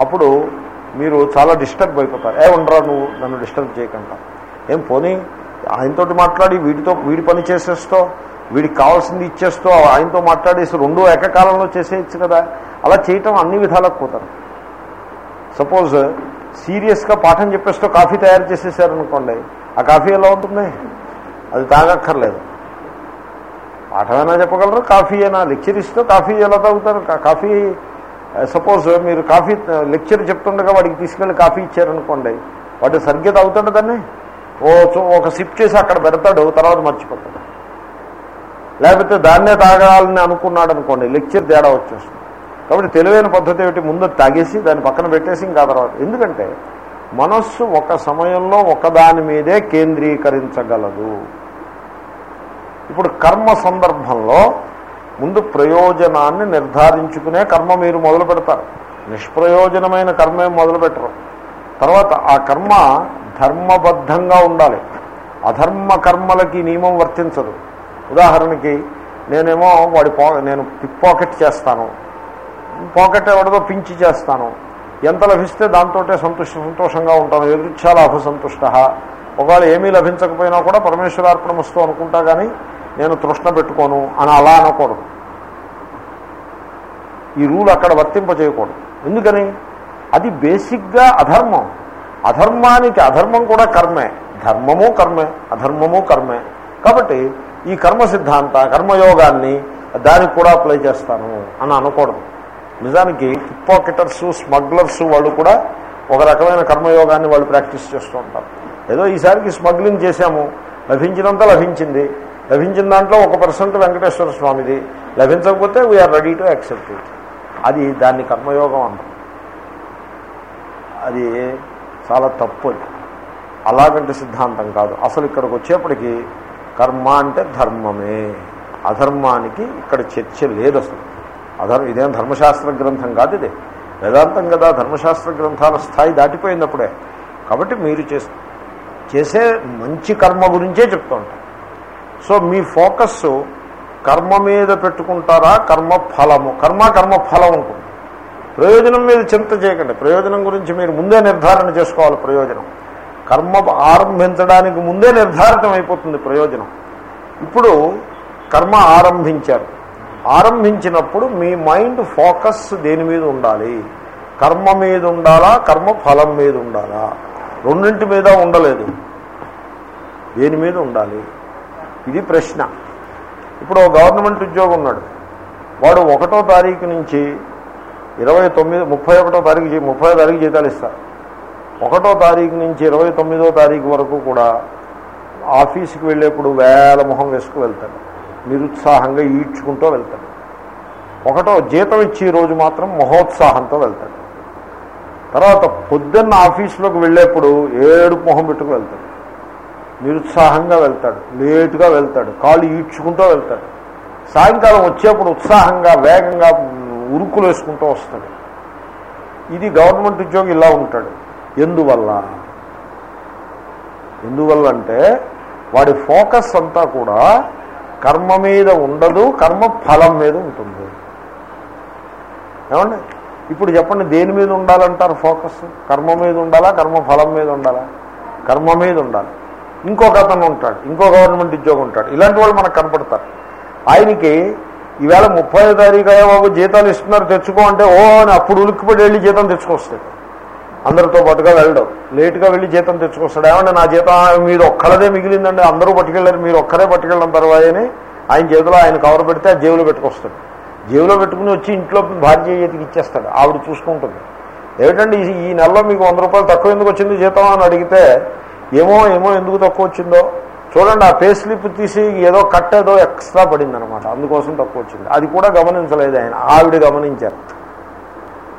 Speaker 1: అప్పుడు మీరు చాలా డిస్టర్బ్ అయిపోతారు. ఏ ఉండరా నువ్వు? నన్ను డిస్టర్బ్ చేయకుండా ఏం పోనీ? ఆయనతోటి మాట్లాడి వీటితో వీడి పని చేసేస్తో వీడికి కావాల్సింది ఇచ్చేస్తో ఆయనతో మాట్లాడేసి రెండో ఏకకాలంలో చేసేయచ్చు కదా. అలా చేయటం అన్ని విధాలకు పోతారు సపోజ్ సీరియస్గా పాఠం చెప్పేస్తూ కాఫీ తయారు చేసేసారనుకోండి ఆ కాఫీ ఎలా ఉంటుంది? అది తాగక్కర్లేదు. పాఠమైనా చెప్పగలరు కాఫీ అయినా లెక్చర్ ఇస్తూ కాఫీ ఎలా తాగుతారు? కాఫీ సపోజ్ మీరు కాఫీ లెక్చర్ చెప్తుండగా వాడికి తీసుకెళ్ళి కాఫీ ఇచ్చారనుకోండి వాడు సరిగ్గా తాగుతాడు దాన్ని? ఓ ఒక సిప్ చేసి అక్కడ పెడతాడు తర్వాత మర్చిపోతాడు. లేకపోతే దాన్నే తాగాలని అనుకున్నాడు అనుకోండి లెక్చర్ తేడా వచ్చేస్తుంది. కాబట్టి తెలివైన పద్ధతి ఏమిటి? ముందు తాగేసి దాన్ని పక్కన పెట్టేసి ఇంకా తర్వాత. ఎందుకంటే మనస్సు ఒక సమయంలో ఒకదాని మీదే కేంద్రీకరించగలదు. ఇప్పుడు కర్మ సందర్భంలో ముందు ప్రయోజనాన్ని నిర్ధారించుకునే కర్మ మీరు మొదలు పెడతారు. నిష్ప్రయోజనమైన కర్మే మొదలు పెట్టరు. తర్వాత ఆ కర్మ ధర్మబద్ధంగా ఉండాలి. అధర్మ కర్మలకి నియమం వర్తించదు. ఉదాహరణకి నేనేమో వాడి పా నేను పిక్ పాకెట్ చేస్తాను. పాకెట్ ఎవరిదో పించి చేస్తాను. ఎంత లభిస్తే దాంతో సంతోష సంతోషంగా ఉంటాను. ఎదురుచ్ఛా లాభ సంతుష్ట. ఒకవేళ ఏమీ లభించకపోయినా కూడా పరమేశ్వరార్పణ వస్తూ అనుకుంటా కానీ నేను తృష్ణ పెట్టుకోను అని అలా అనకూడదు. ఈ రూల్ అక్కడ వర్తింపజేయకూడదు. ఎందుకని? అది బేసిక్గా అధర్మం. అధర్మానికి అధర్మం కూడా కర్మే. ధర్మము కర్మే అధర్మము కర్మే. కాబట్టి ఈ కర్మ సిద్ధాంత కర్మయోగాన్ని దానికి కూడా అప్లై చేస్తాను అని అనకూడదు. నిజానికి పిక్ పాకెటర్స్ స్మగ్లర్స్ వాళ్ళు కూడా ఒక రకమైన కర్మయోగాన్ని వాళ్ళు ప్రాక్టీస్ చేస్తూ ఉంటారు. ఏదో ఈసారికి స్మగ్లింగ్ చేశాము లభించినంత లభించింది. లభించిన దాంట్లో ఒక పర్సెంట్ వెంకటేశ్వర స్వామిది. లభించకపోతే we are ready to accept it అది దాన్ని కర్మయోగం అంటారు. అది చాలా తప్పు అలాగంటే సిద్ధాంతం కాదు. అసలు ఇక్కడికి వచ్చేప్పటికీ కర్మ అంటే ధర్మమే. అధర్మానికి ఇక్కడ చర్చ లేదు అసలు. అధర్ ఇదేం ధర్మశాస్త్ర గ్రంథం కాదు ఇది. వేదాంతం కదా ధర్మశాస్త్ర గ్రంథాల స్థాయి దాటిపోయినప్పుడే. కాబట్టి మీరు చేసే చేసే మంచి కర్మ గురించే చెప్తూ ఉంటారు. సో మీ ఫోకస్ కర్మ మీద పెట్టుకుంటారా కర్మ ఫలము? కర్మ కర్మ ఫలం ఉంటుంది. ప్రయోజనం మీద చింత చేయకండి. ప్రయోజనం గురించి మీరు ముందే నిర్ధారణ చేసుకోవాలి ప్రయోజనం. కర్మ ఆరంభించడానికి ముందే నిర్ధారితం అయిపోతుంది ప్రయోజనం. ఇప్పుడు కర్మ ఆరంభించారు. ఆరంభించినప్పుడు మీ మైండ్ ఫోకస్ దేని మీద ఉండాలి? కర్మ మీద ఉండాలా? కర్మ ఫలం మీద ఉండాలా? రెండింటి మీద ఉండలేదు. దేని మీద ఉండాలి? ఇది ప్రశ్న. ఇప్పుడు ఒక గవర్నమెంట్ ఉద్యోగం ఉన్నాడు. వాడు ఒకటో తారీఖు నుంచి ఇరవై తొమ్మిది ముప్పై ఒకటో తారీఖు ముప్పై తారీఖు జీతాలు ఇస్తారు. ఒకటో తారీఖు నుంచి ఇరవై తొమ్మిదో తారీఖు వరకు కూడా ఆఫీస్కి వెళ్ళేప్పుడు వేల మొహం వేసుకు వెళ్తాడు. నిరుత్సాహంగా ఈడ్చుకుంటూ వెళ్తాడు. ఒకటో జీతం ఇచ్చే రోజు మాత్రం మహోత్సాహంతో వెళ్తాడు. తర్వాత పొద్దున్న ఆఫీసులోకి వెళ్ళేప్పుడు ఏడు మొహం పెట్టుకు వెళ్తాడు. నిరుత్సాహంగా వెళ్తాడు. లేటుగా వెళ్తాడు. కాళ్ళు ఈడ్చుకుంటూ వెళ్తాడు. సాయంకాలం వచ్చేప్పుడు ఉత్సాహంగా వేగంగా ఉరుకులు వేసుకుంటూ వస్తాడు. ఇది గవర్నమెంట్ ఉద్యోగి ఇలా ఉంటాడు. ఎందువల్ల? ఎందువల్ల అంటే వాడి ఫోకస్ అంతా కూడా కర్మ మీద ఉండదు కర్మ ఫలం మీద ఉంటుంది. ఏమండి? ఇప్పుడు చెప్పండి దేని మీద ఉండాలంటారు ఫోకస్? కర్మ మీద ఉండాలా కర్మ ఫలం మీద ఉండాలా? కర్మ మీద ఉండాలి. ఇంకొక అతను ఉంటాడు ఇంకో గవర్నమెంట్ ఉద్యోగం ఉంటాడు. ఇలాంటి వాళ్ళు మనకు కనపడతారు. ఆయనకి ఈవేళ ముప్పై తారీఖు బాబు జీతాలు ఇస్తున్నారు తెచ్చుకో అంటే ఓ అని అప్పుడు ఉలిక్కిపడి వెళ్ళి జీతం తెచ్చుకొస్తాడు. అందరితో పాటుగా వెళ్ళడం. లేటుగా వెళ్ళి జీతం తెచ్చుకొస్తాడు? ఏమంటే నా జీతం మీరు ఒక్కడదే మిగిలిందండి. అందరూ పట్టుకెళ్ళారు. మీరు ఒక్కరే పట్టుకెళ్ళడం తర్వాత ఆయన చేతిలో ఆయన కవర్ పెడితే ఆ జేబులో పెట్టుకొస్తాడు. జేబులో పెట్టుకుని వచ్చి ఇంట్లో భార్య చేతికి ఇచ్చేస్తాడు. ఆవిడ చూసుకుంటుంది. ఏమిటండి ఈ- ఈ నెలలో మీకు వంద రూపాయలు తక్కువ ఎందుకు వచ్చింది జీతం అని అడిగితే ఏమో ఏమో ఎందుకు తక్కువ వచ్చిందో? చూడండి ఆ పే స్లిప్ తీసి ఏదో కట్ ఏదో ఎక్స్ట్రా పడింది అనమాట అందుకోసం తక్కువ వచ్చింది. అది కూడా గమనించలేదు ఆయన. ఆవిడ గమనించారు.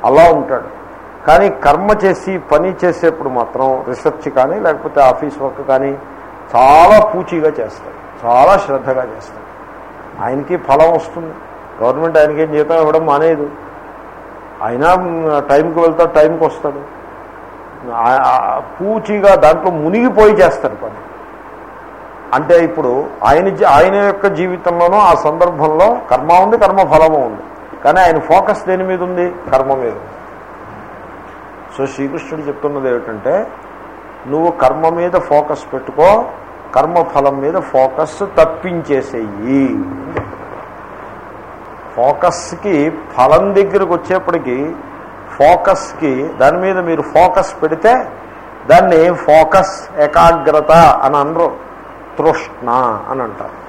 Speaker 1: అలా ఉంటాడు. కానీ కర్మ చేసి పని చేసేప్పుడు మాత్రం రీసెర్చ్ కానీ లేకపోతే ఆఫీస్ వర్క్ కానీ చాలా పూచీగా చేస్తాడు చాలా శ్రద్ధగా చేస్తాడు ఆయనకి ఫలం వస్తుంది. గవర్నమెంట్ ఆయనకి ఏం జీతం ఇవ్వడం మానేదు అయినా టైంకి వెళ్తాడు టైంకి వస్తాడు. పూచీగా దాంట్లో మునిగిపోయి చేస్తాడు పని. అంటే ఇప్పుడు ఆయన జీ- ఆయన యొక్క జీవితంలోనూ ఆ సందర్భంలో కర్మ ఉంది కర్మ ఫలము ఉంది. కానీ ఆయన ఫోకస్ దేని మీద ఉంది? కర్మ మీద ఉంది. సో శ్రీకృష్ణుడు చెప్తున్నది ఏమిటంటే నువ్వు కర్మ మీద ఫోకస్ పెట్టుకో కర్మ ఫలం మీద ఫోకస్ తప్పించేసేయి ఫోకస్కి ఫలం దగ్గరకు వచ్చేప్పటికీ ఫోకస్కి దాని మీద మీరు ఫోకస్ పెడితే దాన్ని ఫోకస్ ఏకాగ్రత అని అనరు తృష్ణ అని అంటారు.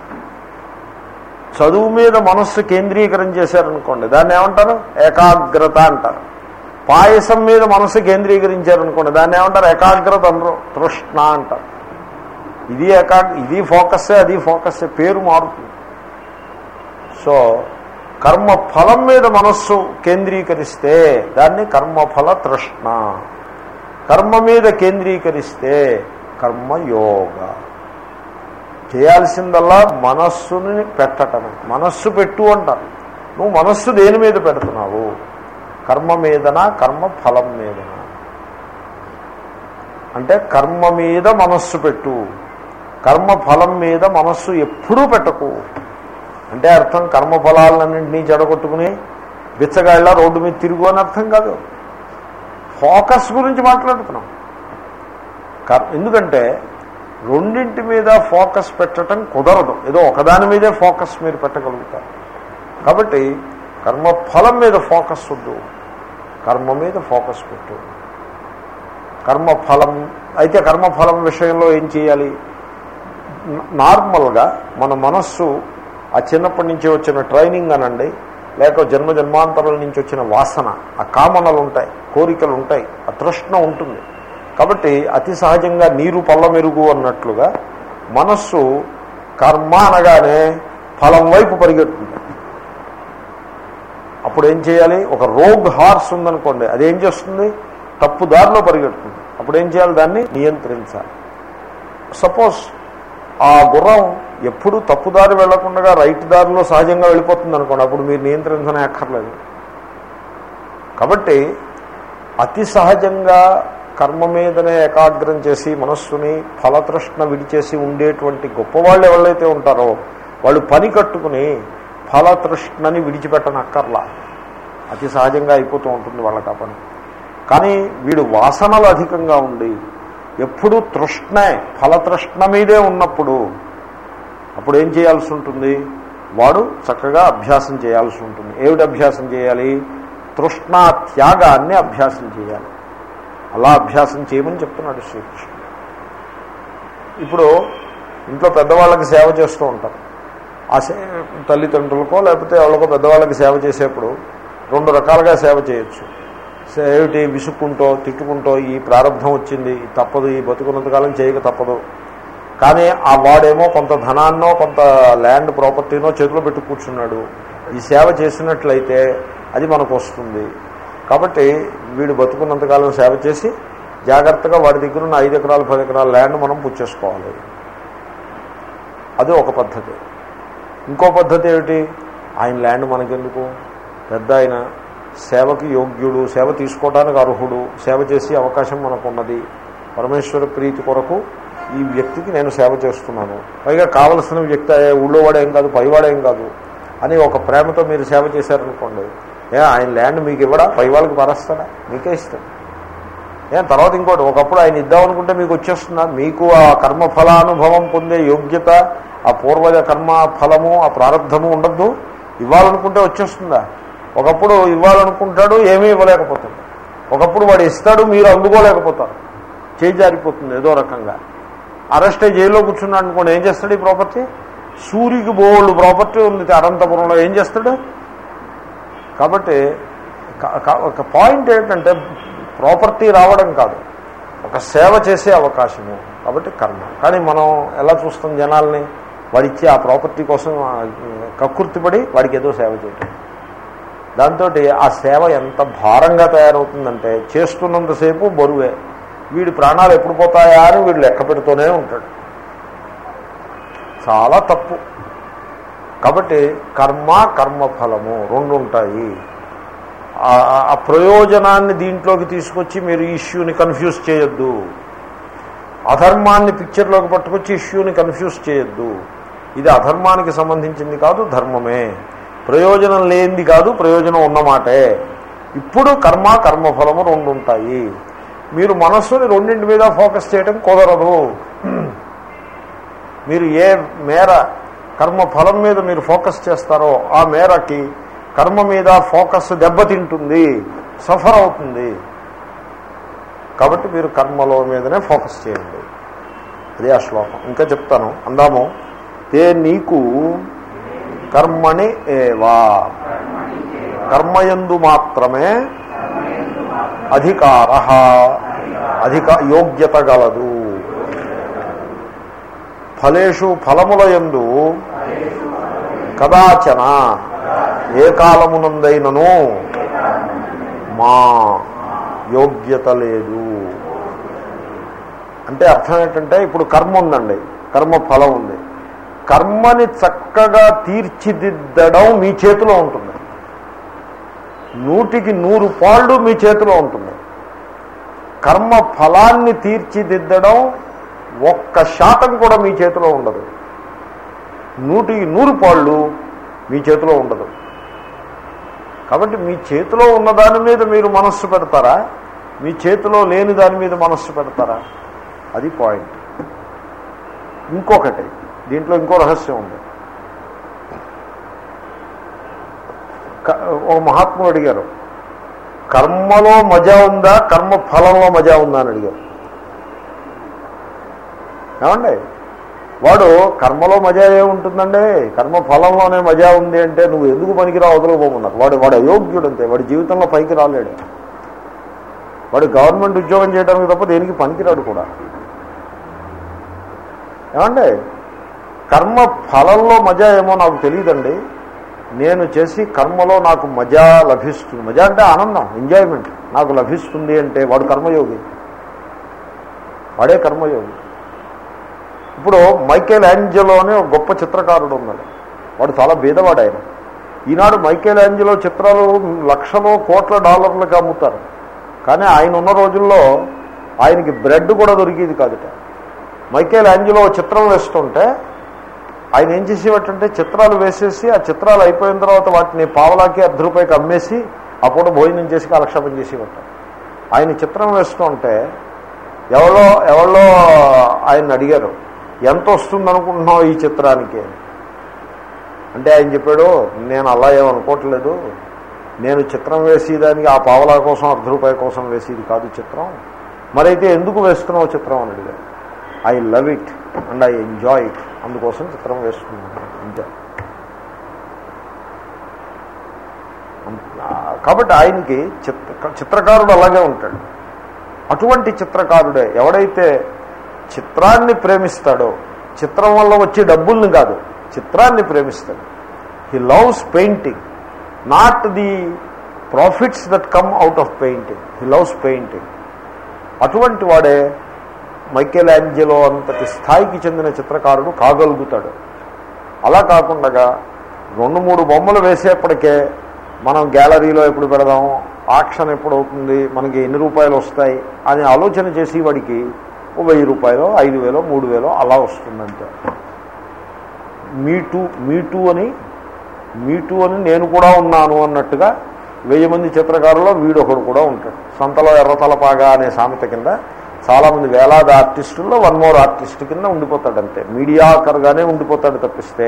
Speaker 1: చదువు మీద మనస్సు కేంద్రీకరణ చేశారనుకోండి దాన్ని ఏమంటారు? ఏకాగ్రత అంటారు. పాయసం మీద మనసు కేంద్రీకరించారనుకోండి దాన్ని ఏమంటారు? ఏకాగ్రత అనరు తృష్ణ అంటారు. ఇది ఏకా ఇది ఫోకస్సే అది ఫోకస్సే పేరు మారుతుంది. సో కర్మ ఫలం మీద మనస్సు కేంద్రీకరిస్తే దాన్ని కర్మఫల తృష్ణ. కర్మ మీద కేంద్రీకరిస్తే కర్మయోగ చేయాల్సిందల్లా మనస్సుని పెట్టటమే. మనస్సు పెట్టు అంటారు. నువ్వు మనస్సు దేని మీద పెడుతున్నావు? కర్మ మీదనా కర్మ ఫలం మీదనా? అంటే కర్మ మీద మనస్సు పెట్టు. కర్మ ఫలం మీద మనస్సు ఎప్పుడూ పెట్టకు. అంటే అర్థం కర్మ ఫలాలన్నింటినీ చెడగొట్టుకుని బిచ్చగాళ్ళ రోడ్డు మీద తిరుగు అని అర్థం కాదు. ఫోకస్ గురించి మాట్లాడుతున్నాం. కర్- ఎందుకంటే రెండింటి మీద ఫోకస్ పెట్టడం కుదరదు. ఏదో ఒకదాని మీదే ఫోకస్ మీరు పెట్టగలుగుతారు. కాబట్టి కర్మ ఫలం మీద ఫోకస్ వద్దు. కర్మ మీద ఫోకస్ పెట్టు. కర్మఫలం అయితే కర్మఫలం విషయంలో ఏం చేయాలి? నార్మల్గా మన మనస్సు ఆ చిన్నప్పటి నుంచి వచ్చిన ట్రైనింగ్ అనండి లేక జన్మ జన్మాంతరాల నుంచి వచ్చిన వాసన ఆ కామనలు ఉంటాయి కోరికలు ఉంటాయి ఆ తృష్ణ ఉంటుంది. కాబట్టి అతి సహజంగా నీరు పల్ల మెరుగు అన్నట్లుగా మనస్సు కర్మ అనగానే ఫలం వైపు పరిగెడుతుంది. అప్పుడు ఏం చేయాలి? ఒక రోగ్ హార్స్ ఉందనుకోండి అదేం చేస్తుంది? తప్పు దారిలో పరిగెడుతుంది. అప్పుడు ఏం చేయాలి దాన్ని? నియంత్రించాలి. సపోజ్ ఆ గుర్రం ఎప్పుడు తప్పు దారి వెళ్ళకుండా రైట్ దారిలో సహజంగా వెళ్ళిపోతుంది అనుకోండి అప్పుడు మీరు నియంత్రించనే అక్కర్లేదు కాబట్టి అతి సహజంగా కర్మ మీదనే ఏకాగ్రం చేసి మనస్సుని ఫలతృష్ణ విడిచేసి ఉండేటువంటి గొప్పవాళ్ళు ఎవరైతే ఉంటారో వాళ్ళు పని కట్టుకుని ఫలతృష్ణని విడిచిపెట్టనక్కర్లా. అతి సహజంగా అయిపోతూ ఉంటుంది వాళ్ళకి ఆ పని. కానీ వీడు వాసనలు అధికంగా ఉండి ఎప్పుడూ తృష్ణే ఫలతృష్ణ మీదే ఉన్నప్పుడు అప్పుడు ఏం చేయాల్సి ఉంటుంది? వాడు చక్కగా అభ్యాసం చేయాల్సి ఉంటుంది. ఏమిటి అభ్యాసం చేయాలి? తృష్ణా త్యాగాన్ని అభ్యాసం చేయాలి. అలా అభ్యాసం చేయమని చెప్తున్నాడు శ్రీకృష్ణుడు. ఇప్పుడు ఇంట్లో పెద్దవాళ్ళకి సేవ చేస్తూ ఉంటారు. ఆ సే తల్లిదండ్రులకో లేకపోతే వాళ్ళకో పెద్దవాళ్ళకి సేవ చేసేప్పుడు రెండు రకాలుగా సేవ చేయొచ్చు. ఏమిటి? విసుక్కుంటో తిట్టుకుంటో ఈ ప్రారంభం వచ్చింది తప్పదు ఈ బతుకున్నంతకాలం చేయక తప్పదు. కానీ ఆ వాడేమో కొంత ధనాన్నో కొంత ల్యాండ్ ప్రాపర్టీనో చేతిలో పెట్టి కూర్చున్నాడు. ఈ సేవ చేసినట్లయితే అది మనకు వస్తుంది. కాబట్టి వీడు బతుకున్నంతకాలం సేవ చేసి జాగ్రత్తగా వాడి దగ్గర ఉన్న ఐదు ఎకరాలు పది ఎకరాల ల్యాండ్ మనం పుచ్చేసుకోవాలి అది ఒక పద్ధతి. ఇంకో పద్ధతి ఏమిటి? ఆయన ల్యాండ్ మనకెందుకు? పెద్ద ఆయన సేవకి యోగ్యుడు సేవ తీసుకోవడానికి అర్హుడు సేవ చేసే అవకాశం మనకున్నది. పరమేశ్వర ప్రీతి కొరకు ఈ వ్యక్తికి నేను సేవ చేస్తున్నాను. పైగా కావలసిన వ్యక్తి అయ్యే ఊళ్ళో వాడేం కాదు పైవాడేం కాదు అని ఒక ప్రేమతో మీరు సేవ చేశారనుకోండి. ఏ ఆయన ల్యాండ్ మీకు ఇవ్వడా? పై వాళ్ళకి పరస్తాడా? మీకే ఇస్తాడు ఏం తర్వాత ఇంకోటి ఒకప్పుడు ఆయన ఇద్దామనుకుంటే మీకు వచ్చేస్తుందా మీకు ఆ కర్మఫలానుభవం పొందే యోగ్యత ఆ పూర్వజ కర్మ ఫలము ఆ ప్రారంధము ఉండద్దు. ఇవ్వాలనుకుంటే వచ్చేస్తుందా? ఒకప్పుడు ఇవ్వాలనుకుంటాడు ఏమీ ఇవ్వలేకపోతుంది ఒకప్పుడు వాడు ఇస్తాడు మీరు అందుకోలేకపోతారు. చేయి జారిపోతుంది ఏదో రకంగా. అరెస్ట్ జైల్లో కూర్చున్నాడు అనుకోండి ఏం చేస్తాడు ఈ ప్రాపర్టీ? సూర్యుకి బోల్డ్ ప్రాపర్టీ ఉంది అనంతపురంలో ఏం చేస్తాడు? కాబట్టి ఒక పాయింట్ ఏంటంటే ప్రాపర్టీ రావడం కాదు. ఒక సేవ చేసే అవకాశము. కాబట్టి కర్మ. కానీ మనం ఎలా చూస్తాం జనాల్ని? వాడిచ్చే ఆ ప్రాపర్టీ కోసం కక్కుర్తిపడి వాడికి ఏదో సేవ చేయటం. దాంతో ఆ సేవ ఎంత భారంగా తయారవుతుందంటే చేస్తున్నంతసేపు బరువే. వీడి ప్రాణాలు ఎప్పుడు పోతాయా అని వీడు లెక్క పెడుతూనే ఉంటాడు. చాలా తప్పు. కాబట్టి కర్మ కర్మఫలము రెండు ఉంటాయి ఆ- ప్రయోజనాన్ని దీంట్లోకి తీసుకొచ్చి మీరు ఈ ఇష్యూని కన్ఫ్యూజ్ చేయొద్దు. అధర్మాన్ని పిక్చర్లోకి పట్టుకొచ్చి ఇష్యూని కన్ఫ్యూజ్ చేయొద్దు. ఇది అధర్మానికి సంబంధించింది కాదు ధర్మమే. ప్రయోజనం లేనిది కాదు ప్రయోజనం ఉన్నమాటే. ఇప్పుడు కర్మ కర్మఫలము రెండు ఉంటాయి మీరు మనస్సుని రెండింటి మీద ఫోకస్ చేయడం కుదరదు. మీరు ఏ మేర కర్మ ఫలం మీద మీరు ఫోకస్ చేస్తారో ఆ మేరకి కర్మ మీద ఫోకస్ దెబ్బతింటుంది సఫర్ అవుతుంది. కాబట్టి మీరు కర్మలో మీదనే ఫోకస్ చేయండి. అదే ఆ శ్లోకం. ఇంకా చెప్తాను. అందాము తే నీకు కర్మణి ఏవా? కర్మయందు మాత్రమే అధికార. అధిక యోగ్యత గలదు. ఫలేషు ఫలముల ఎందు కదాచన ఏ కాలమునందైనను మా యోగ్యత లేదు. అంటే అర్థం ఏంటంటే ఇప్పుడు కర్మ ఉందండి. కర్మ ఫలం ఉంది. కర్మని చక్కగా తీర్చిదిద్దడం మీ చేతిలో ఉంటుంది. నూటికి నూరు పాళ్ళు మీ చేతిలో ఉంటుంది. కర్మ ఫలాన్ని తీర్చిదిద్దడం ఒక్క శాతం కూడా మీ చేతిలో ఉండదు. నూటికి నూరు పాళ్ళు మీ చేతిలో ఉండదు. కాబట్టి మీ చేతిలో ఉన్న దాని మీద మీరు మనస్సు పెడతారా? మీ చేతిలో లేని దాని మీద మనస్సు పెడతారా? అది పాయింట్. ఇంకొకటి దీంట్లో ఇంకో రహస్యం ఉంది. ఒక మహాత్ముడు అడిగారు కర్మలో మజా ఉందా? కర్మ ఫలంలో మజా ఉందా? అని అడిగారు. ఏమండి? వాడు కర్మలో మజా ఏముంటుందండి కర్మ ఫలంలోనే మజా ఉంది అంటే నువ్వు ఎందుకు పనికిరా వదలకపోమన్నారు వాడు వాడు అయోగ్యుడు అంతే వాడి జీవితంలో పైకి రాలేడు. వాడు గవర్నమెంట్ ఉద్యోగం చేయడానికి తప్ప దేనికి పనికిరాడు కూడా. ఏమండి? కర్మ ఫలంలో మజా ఏమో నాకు తెలియదండి. నేను చేసి కర్మలో నాకు మజా లభిస్తుంది. మజా అంటే ఆనందం ఎంజాయ్మెంట్. నాకు లభిస్తుంది అంటే వాడు కర్మయోగి. వాడే కర్మయోగి. ఇప్పుడు మైకేల్ యాంజలో అనే ఒక గొప్ప చిత్రకారుడు ఉన్నాడు. వాడు చాలా బీదవాడు ఆయన. ఈనాడు మైకేల్ యాంజలో చిత్రాలు లక్షలో కోట్ల డాలర్లకు అమ్ముతారు. కానీ ఆయన ఉన్న రోజుల్లో ఆయనకి బ్రెడ్ కూడా దొరికేది కాదుట. మైకేల్ యాంజలో చిత్రం వేస్తుంటే ఆయన ఏం చేసేవాటంటే చిత్రాలు వేసేసి ఆ చిత్రాలు అయిపోయిన తర్వాత వాటిని పావలాకి అర్ధ రూపాయికి అమ్మేసి ఆ పూట భోజనం చేసి కాలక్షేపం చేసేవాట ఆయన చిత్రం వేస్తుంటే ఎవరో ఎవరో ఆయన అడిగారు. ఎంత వస్తుంది అనుకుంటున్నావు ఈ చిత్రానికి? అంటే ఆయన చెప్పాడు నేను అలా ఏమనుకోవట్లేదు నేను చిత్రం వేసేదానికి ఆ పావలా కోసం అర్ధ రూపాయి కోసం వేసేది కాదు చిత్రం. మరైతే ఎందుకు వేస్తున్నావు చిత్రం అని అడిగాడు. I love it and I enjoy it అందుకోసం చిత్రం వేస్తున్నాను అంతే. కాబట్టి ఆయనకి చిత్ర చిత్రకారుడు అలాగే ఉంటాడు. అటువంటి చిత్రకారుడే ఎవడైతే చిత్రాన్ని ప్రేమిస్తాడో చిత్రం వల్ల వచ్చే డబ్బుల్ని కాదు చిత్రాన్ని ప్రేమిస్తాడు. He loves painting not the profits that come out of painting he loves painting అటువంటి వాడే మైకేల్ యాంజలో అంతటి స్థాయికి చెందిన చిత్రకారుడు కాగలుగుతాడు. అలా కాకుండా రెండు మూడు బొమ్మలు వేసేప్పటికే మనం గ్యాలరీలో ఎప్పుడు పెడదాం ఆక్షన్ ఎప్పుడు అవుతుంది మనకి ఎన్ని రూపాయలు వస్తాయి అని ఆలోచన చేసి వాడికి వెయ్యి రూపాయలు ఐదు వేలో మూడు వేలో అలా వస్తుందంటే. మీటూ మీటూ అని మీటూ అని నేను కూడా ఉన్నాను అన్నట్టుగా వెయ్యి మంది చిత్రకారుల్లో వీడొకడు కూడా ఉంటాడు. సంతలో ఎర్రతలపాగా అనే సామెత కింద చాలామంది వేలాది ఆర్టిస్టుల్లో వన్ మోర్ ఆర్టిస్ట్ కింద ఉండిపోతాడు అంతే. మీడియాకర్గానే ఉండిపోతాడు తప్పిస్తే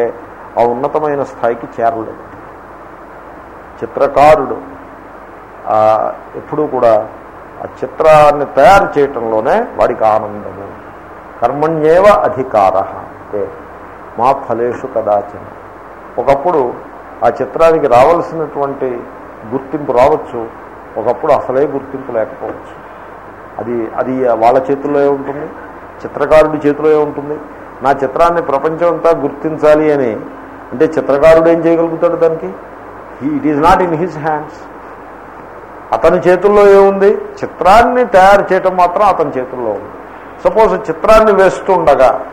Speaker 1: ఆ ఉన్నతమైన స్థాయికి చేరలేదు చిత్రకారుడు ఎప్పుడూ కూడా ఆ చిత్రాన్ని తయారు చేయటంలోనే వాడికి ఆనందము. కర్మణ్యేవ అధికార. మా ఫలేషు కదాచన. ఒకప్పుడు ఆ చిత్రానికి రావలసినటువంటి గుర్తింపు రావచ్చు. ఒకప్పుడు అసలే గుర్తింపు లేకపోవచ్చు. అది అది వాళ్ళ చేతుల్లో ఉంటుంది చిత్రకారుడి చేతిలో ఉంటుంది. నా చిత్రాన్ని ప్రపంచం అంతా గుర్తించాలి అని అంటే చిత్రకారుడు ఏం చేయగలుగుతాడు దానికి? It is not in his hands అతని చేతుల్లో ఏముంది? చిత్రాన్ని తయారు చేయటం మాత్రం అతని చేతుల్లో ఉంది. సపోజ్ చిత్రాన్ని వేస్తుండగా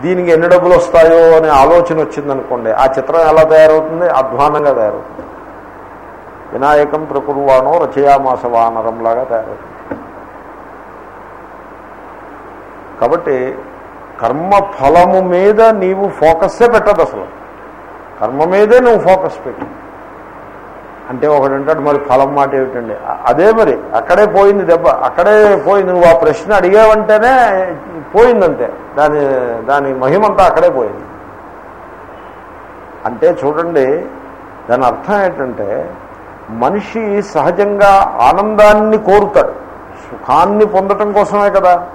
Speaker 1: దీనికి ఎన్ని డబ్బులు వస్తాయో అనే ఆలోచన వచ్చిందనుకోండి ఆ చిత్రం ఎలా తయారవుతుంది? అధ్వానంగా తయారవుతుంది. వినాయకం ప్రకుర్వాణో రచయామాస వానరంలాగా తయారవుతుంది. కాబట్టి కర్మ ఫలము మీద నీవు ఫోకస్సే పెట్టదు అసలు. కర్మ మీదే నువ్వు ఫోకస్ పెట్టు. అంటే ఒకడు అంటాడు మరి ఫలం మాట ఏమిటండి? అదే మరి అక్కడే పోయింది దెబ్బ. అక్కడే పోయింది నువ్వు ఆ ప్రశ్న అడిగావంటేనే పోయిందంతే. దాని దాని మహిమంతా అక్కడే పోయింది. అంటే చూడండి దాని అర్థం ఏంటంటే మనిషి సహజంగా ఆనందాన్ని కోరుతాడు. సుఖాన్ని పొందటం కోసమే కదా.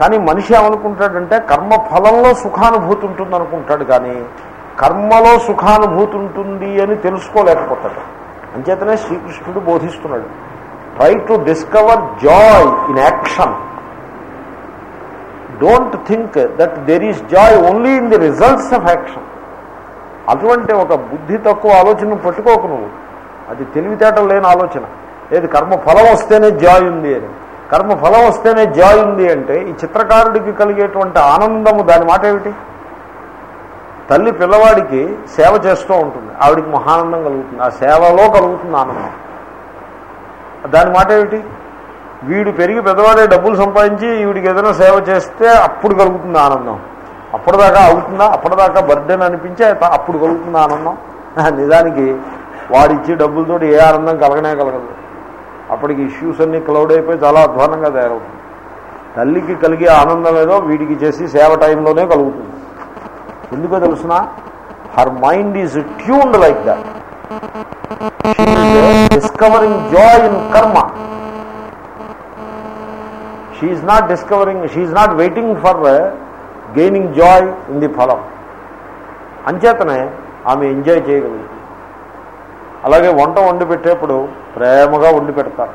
Speaker 1: కానీ మనిషి ఏమనుకుంటాడంటే కర్మ ఫలంలో సుఖానుభూతి ఉంటుంది అనుకుంటాడు కానీ కర్మలో సుఖానుభూతి ఉంటుంది అని తెలుసుకోలేకపోతాడు. అంచేతనే శ్రీకృష్ణుడు బోధిస్తున్నాడు try to discover joy in action don't think that there is joy only in the results of action అటువంటి ఒక బుద్ధి తక్కువ ఆలోచన పట్టుకోకు నువ్వు. అది తెలివితేటలు లేని ఆలోచన. ఏది కర్మ ఫలం వస్తేనే జాయ్ ఉంది అని. కర్మ ఫలం వస్తేనే జాయ్ ఉంది అంటే ఈ చిత్రకారుడికి కలిగేటువంటి ఆనందము దాని మాట ఏమిటి? తల్లి పిల్లవాడికి సేవ చేస్తూ ఉంటుంది. ఆవిడికి మహానందం కలుగుతుంది. ఆ సేవలో కలుగుతుంది ఆనందం. దాని మాట ఏమిటి? వీడు పెరిగి పెద్దవాడే డబ్బులు సంపాదించి వీడికి ఏదైనా సేవ చేస్తే అప్పుడు కలుగుతుంది ఆనందం. అప్పటిదాకా అవుతుందా? అప్పటిదాకా బర్త్డేని అనిపించే అప్పుడు కలుగుతుంది ఆనందం. నిజానికి వాడిచ్చి డబ్బులతో ఏ ఆనందం కలగనే కలగదు. అప్పటికి ఇష్యూస్ అన్నీ క్లౌడ్ అయిపోయి చాలా అధ్వానంగా తయారవుతుంది. తల్లికి కలిగే ఆనందం ఏదో వీడికి చేసి సేవ టైంలోనే కలుగుతుంది. ఎందుకో తెలుసిన? Her mind is tuned like that discovering joy in karma she's not discovering she's not waiting for gaining joy in the phalam అంచేతనే ఆమె ఎంజాయ్ చేయగలుగుతుంది అలాగే వంట వండి పెట్టేప్పుడు ప్రేమగా వండి పెడతారు.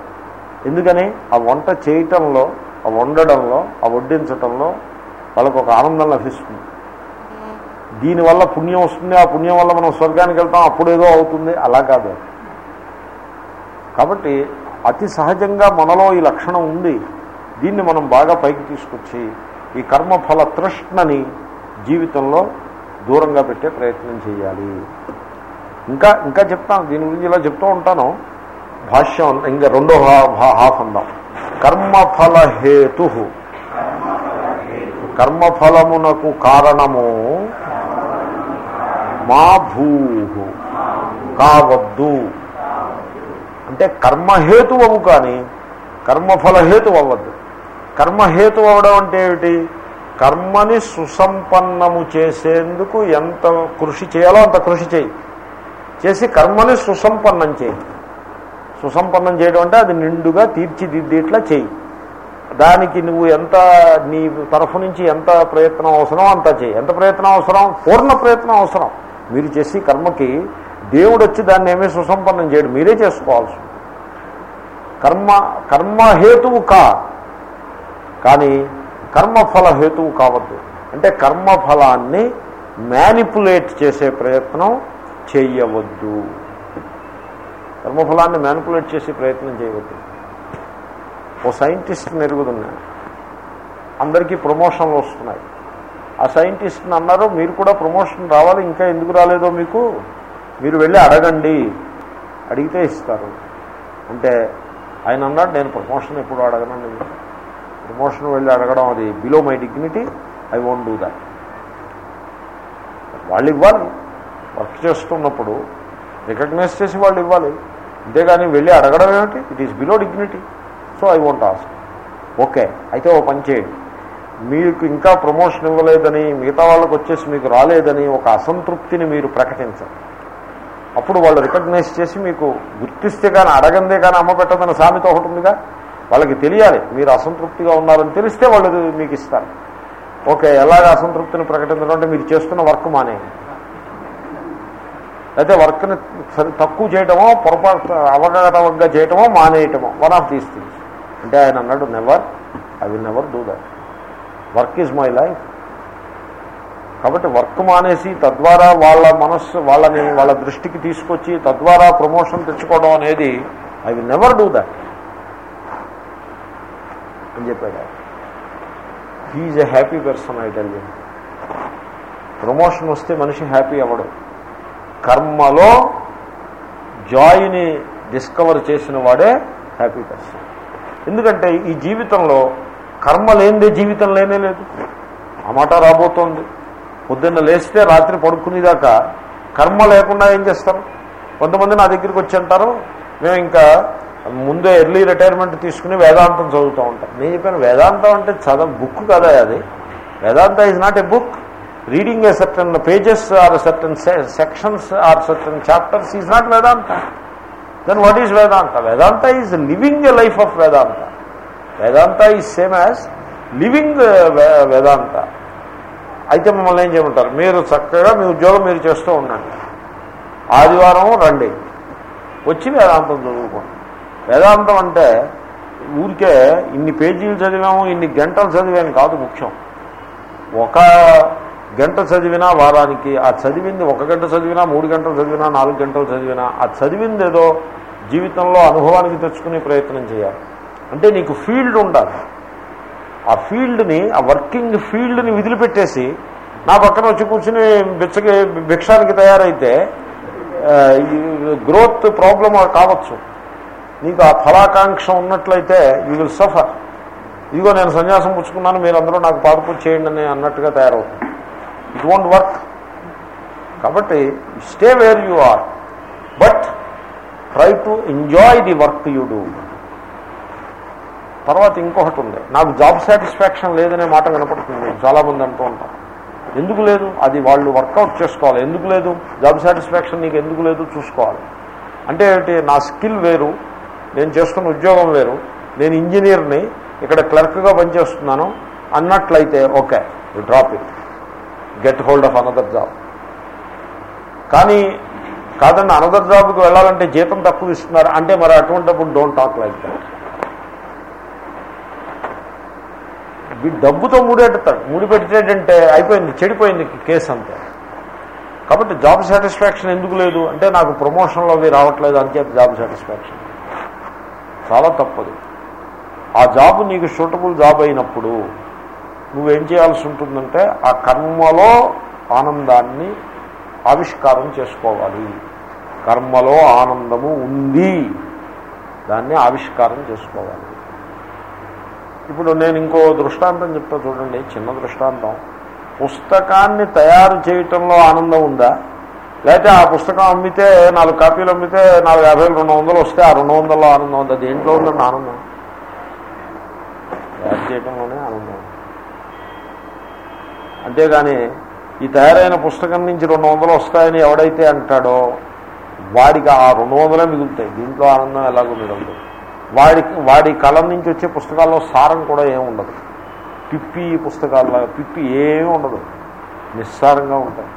Speaker 1: ఎందుకని? ఆ వంట చేయటంలో ఆ వండడంలో ఆ వడ్డించటంలో వాళ్ళకు ఒక ఆనందం లభిస్తుంది. దీనివల్ల పుణ్యం వస్తుంది ఆ పుణ్యం వల్ల మనం స్వర్గానికి వెళ్తాం అప్పుడు ఏదో అవుతుంది. అలా కాదు. కాబట్టి అతి సహజంగా మనలో ఈ లక్షణం ఉంది. దీన్ని మనం బాగా పైకి తీసుకొచ్చి ఈ కర్మఫల తృష్ణని జీవితంలో దూరంగా పెట్టే ప్రయత్నం చేయాలి. ఇంకా ఇంకా చెప్తాను. దీని గురించి ఇలా చెప్తూ ఉంటాను. భాష్యం ఇంకా రెండో హాఫ్ అందాం. కర్మఫల హేతు. కర్మఫలమునకు కారణము మా భూ కావద్దు. అంటే కర్మహేతు అవు కానీ కర్మఫలహేతు అవ్వద్దు కర్మహేతు అవ్వడం అంటే ఏమిటి? కర్మని సుసంపన్నము చేసేందుకు ఎంత కృషి చేయాలో అంత కృషి చేయి. చేసి కర్మని సుసంపన్నం చేయి. సుసంపన్నం చేయడం అంటే అది నిండుగా తీర్చిదిద్దేట్లా చేయి. దానికి నువ్వు ఎంత నీ తరఫు నుంచి ఎంత ప్రయత్నం అవసరం అంత చేయి. ఎంత ప్రయత్నం అవసరం? పూర్ణ ప్రయత్నం అవసరం. మీరు చేసి కర్మకి దేవుడు వచ్చి దాన్ని ఏమీ సుసంపన్నం చేయడు. మీరే చేసుకోవాల్సి కర్మ కర్మహేతువు కా. కానీ కర్మఫల హేతువు కావద్దు. అంటే కర్మఫలాన్ని మ్యానిపులేట్ చేసే ప్రయత్నం చేయవద్దు. కర్మఫలాన్ని మ్యానిపులేట్ చేసే ప్రయత్నం చేయవద్దు. ఓ సైంటిస్ట్ మెరుగుతున్నాడు అందరికీ ప్రమోషన్లు వస్తున్నాయి. ఆ సైంటిస్ట్ని అన్నారు మీరు కూడా ప్రమోషన్ రావాలి ఇంకా ఎందుకు రాలేదో మీకు? మీరు వెళ్ళి అడగండి. అడిగితే ఇస్తారు. అంటే ఆయన అన్నాడు నేను ప్రమోషన్ ఎప్పుడు అడగనండి. ప్రమోషన్ వెళ్ళి అడగడం అది below my dignity I won't do that వాళ్ళు ఇవ్వాలి. వర్క్ చేస్తున్నప్పుడు రికగ్నైజ్ చేసి వాళ్ళు ఇవ్వాలి. అంతేగాని వెళ్ళి అడగడం ఏమిటి? It is below dignity so I won't ask okay అయితే ఓ పని చేయండి. మీకు ఇంకా ప్రమోషన్ ఇవ్వలేదని మిగతా వాళ్ళకి వచ్చేసి మీకు రాలేదని ఒక అసంతృప్తిని మీరు ప్రకటించండి అప్పుడు వాళ్ళు రికగ్నైజ్ చేసి మీకు గుర్తిస్తే కానీ అడగందే కానీ అమ్మ పెట్టదన్న సామెత ఒకటి ఉందిగా? వాళ్ళకి తెలియాలి. మీరు అసంతృప్తిగా ఉన్నారని తెలిస్తే వాళ్ళు మీకు ఇస్తారు. ఓకే ఎలాగ అసంతృప్తిని ప్రకటించడం అంటే మీరు చేస్తున్న వర్క్ మానేయండి అయితే వర్క్ని సరి తక్కువ చేయటమో పొరపాటు అవగాహనగా చేయటమో మానేయటమో వన్ ఆఫ్ దీస్ థింగ్స్ అంటే ఆయన అన్నాడు never I will never do that work is my life. కాబట్టి వర్క్ మానేసి తద్వారా వాళ్ళ మనస్సు వాళ్ళని వాళ్ళ దృష్టికి తీసుకొచ్చి తద్వారా ప్రమోషన్ తెచ్చుకోవడం అనేది I will never do that అని చెప్పాడు he's a happy person I tell you. Promotion వస్తే మనిషి హ్యాపీ అవ్వడం. కర్మలో జాయిని డిస్కవర్ చేసిన వాడే హ్యాపీ పర్సన్. ఎందుకంటే ఈ జీవితంలో కర్మ లేనిదే జీవితం లేనే లేదు. ఆ మాట రాబోతోంది. పొద్దున్న లేస్తే రాత్రి పడుకునేదాకా కర్మ లేకుండా ఏం చేస్తారు? కొంతమంది నా దగ్గరికి వచ్చి అంటారు మేము ఇంకా ముందే ఎర్లీ రిటైర్మెంట్ తీసుకుని వేదాంతం చదువుతూ ఉంటాం. నేను చెప్పాను వేదాంతం అంటే చదవ బుక్ కదా అది? Vedanta is not a book reading a certain pages or certain sections or certain chapters is not Vedanta. Then what is Vedanta? Vedanta is living a life of Vedanta. Vedanta is same as living Vedanta. అయితే మిమ్మల్ని ఏం చేయమంటారు? మీరు చక్కగా మీ ఉద్యోగం మీరు చేస్తూ ఉండండి. ఆదివారం రండి. వచ్చి వేదాంతం చదువుకోండి. వేదాంతం అంటే ఊరికే ఇన్ని పేజీలు చదివాము ఇన్ని గంటలు చదివాము కాదు ముఖ్యం. ఒక గంట చదివినా వారానికి ఆ చదివింది ఒక గంట చదివినా మూడు గంటలు చదివినా నాలుగు గంటలు చదివినా ఆ చదివింది ఏదో జీవితంలో అనుభవానికి తెచ్చుకునే ప్రయత్నం చేయాలి. అంటే నీకు ఫీల్డ్ ఉండాలి. ఆ ఫీల్డ్ని ఆ వర్కింగ్ ఫీల్డ్ని విదిలిపెట్టేసి నా పక్కన వచ్చి కూర్చుని బిచ్చకి భిక్షానికి తయారైతే గ్రోత్ ప్రాబ్లం కావచ్చు. నీకు ఆ ఫలాకాంక్ష ఉన్నట్లయితే యూ విల్ సఫర్ ఇదిగో నేను సన్యాసం పుచ్చుకున్నాను మీరందరూ నాకు పాదపూజ చేయండి అని అన్నట్టుగా తయారవుతుంది. ఇట్ వోంట్ వర్క్ కాబట్టి stay where you are but try to enjoy the work you do తర్వాత ఇంకొకటి ఉంది. నాకు జాబ్ సాటిస్ఫాక్షన్ లేదనే మాట వినపడుతుంది చాలామంది అంటూ ఉంటారు. ఎందుకు లేదు? అది వాళ్ళు వర్కౌట్ చేసుకోవాలి. ఎందుకు లేదు? జాబ్ సాటిస్ఫాక్షన్ నీకు ఎందుకు లేదు? చూసుకోవాలి. అంటే ఏంటి? నా స్కిల్ వేరు. నేను చేస్తున్న ఉద్యోగం వేరు. నేను ఇంజనీర్ని ఇక్కడ క్లర్క్గా పనిచేస్తున్నాను అన్నట్లయితే okay drop it. Get hold of another job. కానీ కాదండి అనదర్ జాబ్కి వెళ్ళాలంటే జీతం తక్కువ ఇస్తున్నారు. అంటే మరి అటువంటిప్పుడు డోంట్ టాక్ లైక్ దాట్. వీడు డబ్బుతో ముడెడతాడు ముడి పెట్టేటంటే అయిపోయింది చెడిపోయింది కేసు అంతే. కాబట్టి జాబ్ సాటిస్ఫాక్షన్ ఎందుకు లేదు? అంటే నాకు ప్రమోషన్లో అవి రావట్లేదు అంచేత జాబ్ సాటిస్ఫాక్షన్. చాలా తప్పదు. ఆ జాబ్ నీకు సూటబుల్ జాబ్ అయినప్పుడు నువ్వేం చేయాల్సి ఉంటుందంటే ఆ కర్మలో ఆనందాన్ని ఆవిష్కారం చేసుకోవాలి. కర్మలో ఆనందము ఉంది. దాన్ని ఆవిష్కారం చేసుకోవాలి. ఇప్పుడు నేను ఇంకో దృష్టాంతం చెప్తా చూడండి చిన్న దృష్టాంతం. పుస్తకాన్ని తయారు చేయటంలో ఆనందం ఉందా? లేకపోతే ఆ పుస్తకం అమ్మితే నాలుగు కాపీలు అమ్మితే నాలుగు యాభై రెండు వందలు వస్తే ఆ రెండు వందల్లో ఆనందం ఉందా? దేంట్లో ఉందండి ఆనందం? తయారు చేయటంలోనే ఆనందం. అంతేగాని ఈ తయారైన పుస్తకం నుంచి రెండు వందలు వస్తాయని ఎవడైతే అంటాడో వాడికి ఆ రెండు వందలే మిగులుతాయి. దీంట్లో ఆనందం ఎలాగో మిగులుతుంది వాడికి వాడి కలం నుంచి వచ్చే పుస్తకాల్లో సారం కూడా ఏమి ఉండదు. పిప్పి పుస్తకాల్లో పిప్పి ఏమీ ఉండదు. నిస్సారంగా ఉంటాయి.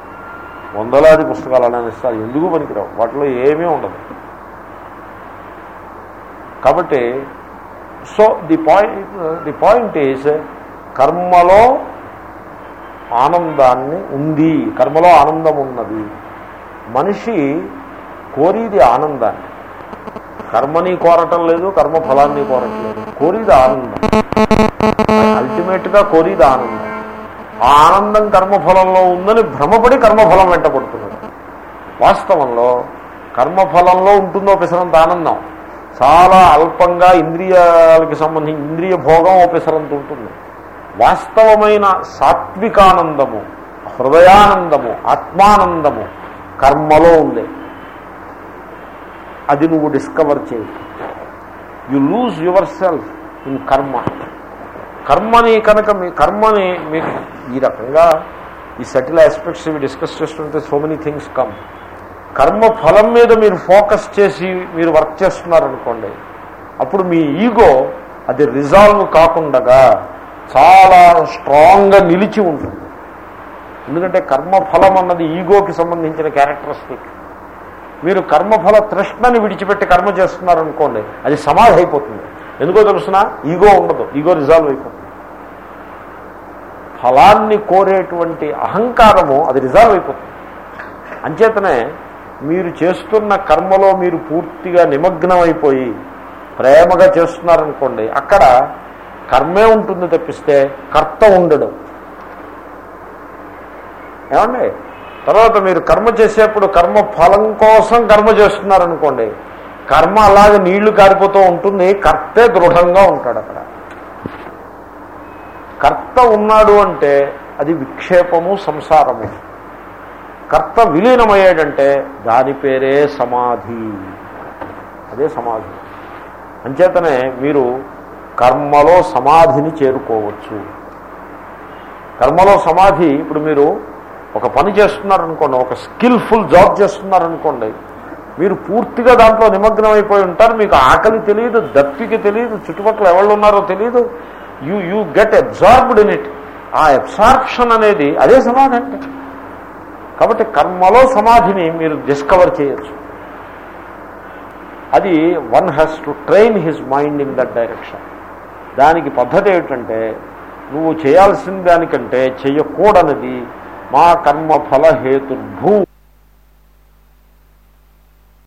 Speaker 1: వందలాది పుస్తకాలు అలా నిస్సారం. ఎందుకు పనికిరావు? వాటిలో ఏమీ ఉండదు. కాబట్టి so the point the point is కర్మలో ఆనందాన్ని ఉంది. కర్మలో ఆనందం ఉన్నది. మనిషి కోరిది ఆనందాన్ని. కర్మని కోరటం లేదు కర్మ ఫలాన్ని కోరటం లేదు. కోరిది ఆనందం. అల్టిమేట్గా కోరిది ఆనందం. ఆ ఆనందం కర్మఫలంలో ఉందని భ్రమపడి కర్మఫలం వెంటబడుతున్నాడు వాస్తవంలో కర్మఫలంలో ఉంటుందో పిసరంత ఆనందం. చాలా అల్పంగా ఇంద్రియాలకి సంబంధించి ఇంద్రియ భోగం ఓ పిసరంత ఉంటుంది. వాస్తవమైన సాత్వికానందము హృదయానందము ఆత్మానందము కర్మలో ఉంది అది నువ్వు డిస్కవర్ చేయి. You lose yourself in karma కర్మని కనుక మీ కర్మని మీకు ఈ రకంగా ఈ సటిల్ ఆస్పెక్ట్స్ ఇవి డిస్కస్ చేస్తుంటే సో మెనీ థింగ్స్ కమ్ కర్మ ఫలం మీద మీరు ఫోకస్ చేసి మీరు వర్క్ చేస్తున్నారనుకోండి అప్పుడు మీ ఈగో అది రిజాల్వ్ కాకుండా చాలా స్ట్రాంగ్గా నిలిచి ఉంటుంది. ఎందుకంటే కర్మఫలం అన్నది ఈగోకి సంబంధించిన క్యారెక్టరిస్టిక్ మీరు కర్మఫల తృష్ణని విడిచిపెట్టి కర్మ చేస్తున్నారనుకోండి అది సమాధి అయిపోతుంది. ఎందుకో తెలుసిన? ఈగో ఉండదు. ఈగో రిజాల్వ్ అయిపోతుంది. ఫలాన్ని కోరేటువంటి అహంకారము అది రిజాల్వ్ అయిపోతుంది. అంచేతనే మీరు చేస్తున్న కర్మలో మీరు పూర్తిగా నిమగ్నం అయిపోయి ప్రేమగా చేస్తున్నారనుకోండి అక్కడ కర్మే ఉంటుంది తప్పిస్తే కర్త ఉండడం. ఏమండి? తర్వాత మీరు కర్మ చేసేప్పుడు కర్మ ఫలం కోసం కర్మ చేస్తున్నారనుకోండి కర్మ అలాగే నీళ్ళు కారిపోతూ ఉంటుంది కర్తే దృఢంగా ఉంటాడు అక్కడ. కర్త ఉన్నాడు అంటే అది విక్షేపము సంసారము. కర్త విలీనమయ్యాడంటే దాని పేరే సమాధి. అదే సమాధి. అంచేతనే మీరు కర్మలో సమాధిని చేరుకోవచ్చు. కర్మలో సమాధి ఇప్పుడు మీరు ఒక పని చేస్తున్నారనుకోండి ఒక స్కిల్ఫుల్ జాబ్ చేస్తున్నారనుకోండి మీరు పూర్తిగా దాంట్లో నిమగ్నం అయిపోయి ఉంటారు. మీకు ఆకలి తెలియదు దప్పికి తెలియదు చుట్టుపక్కల ఎవరు ఉన్నారో తెలియదు you you get absorbed in it ఆ అబ్సార్ప్షన్ అనేది అదే సమాధి. అంటే కాబట్టి కర్మలో సమాధిని మీరు డిస్కవర్ చేయొచ్చు. అది one has to train his mind in that direction దానికి పద్ధతి ఏమిటంటే నువ్వు చేయాల్సిన దానికంటే చేయకూడనిది మా కర్మ ఫల హేతుర్భూ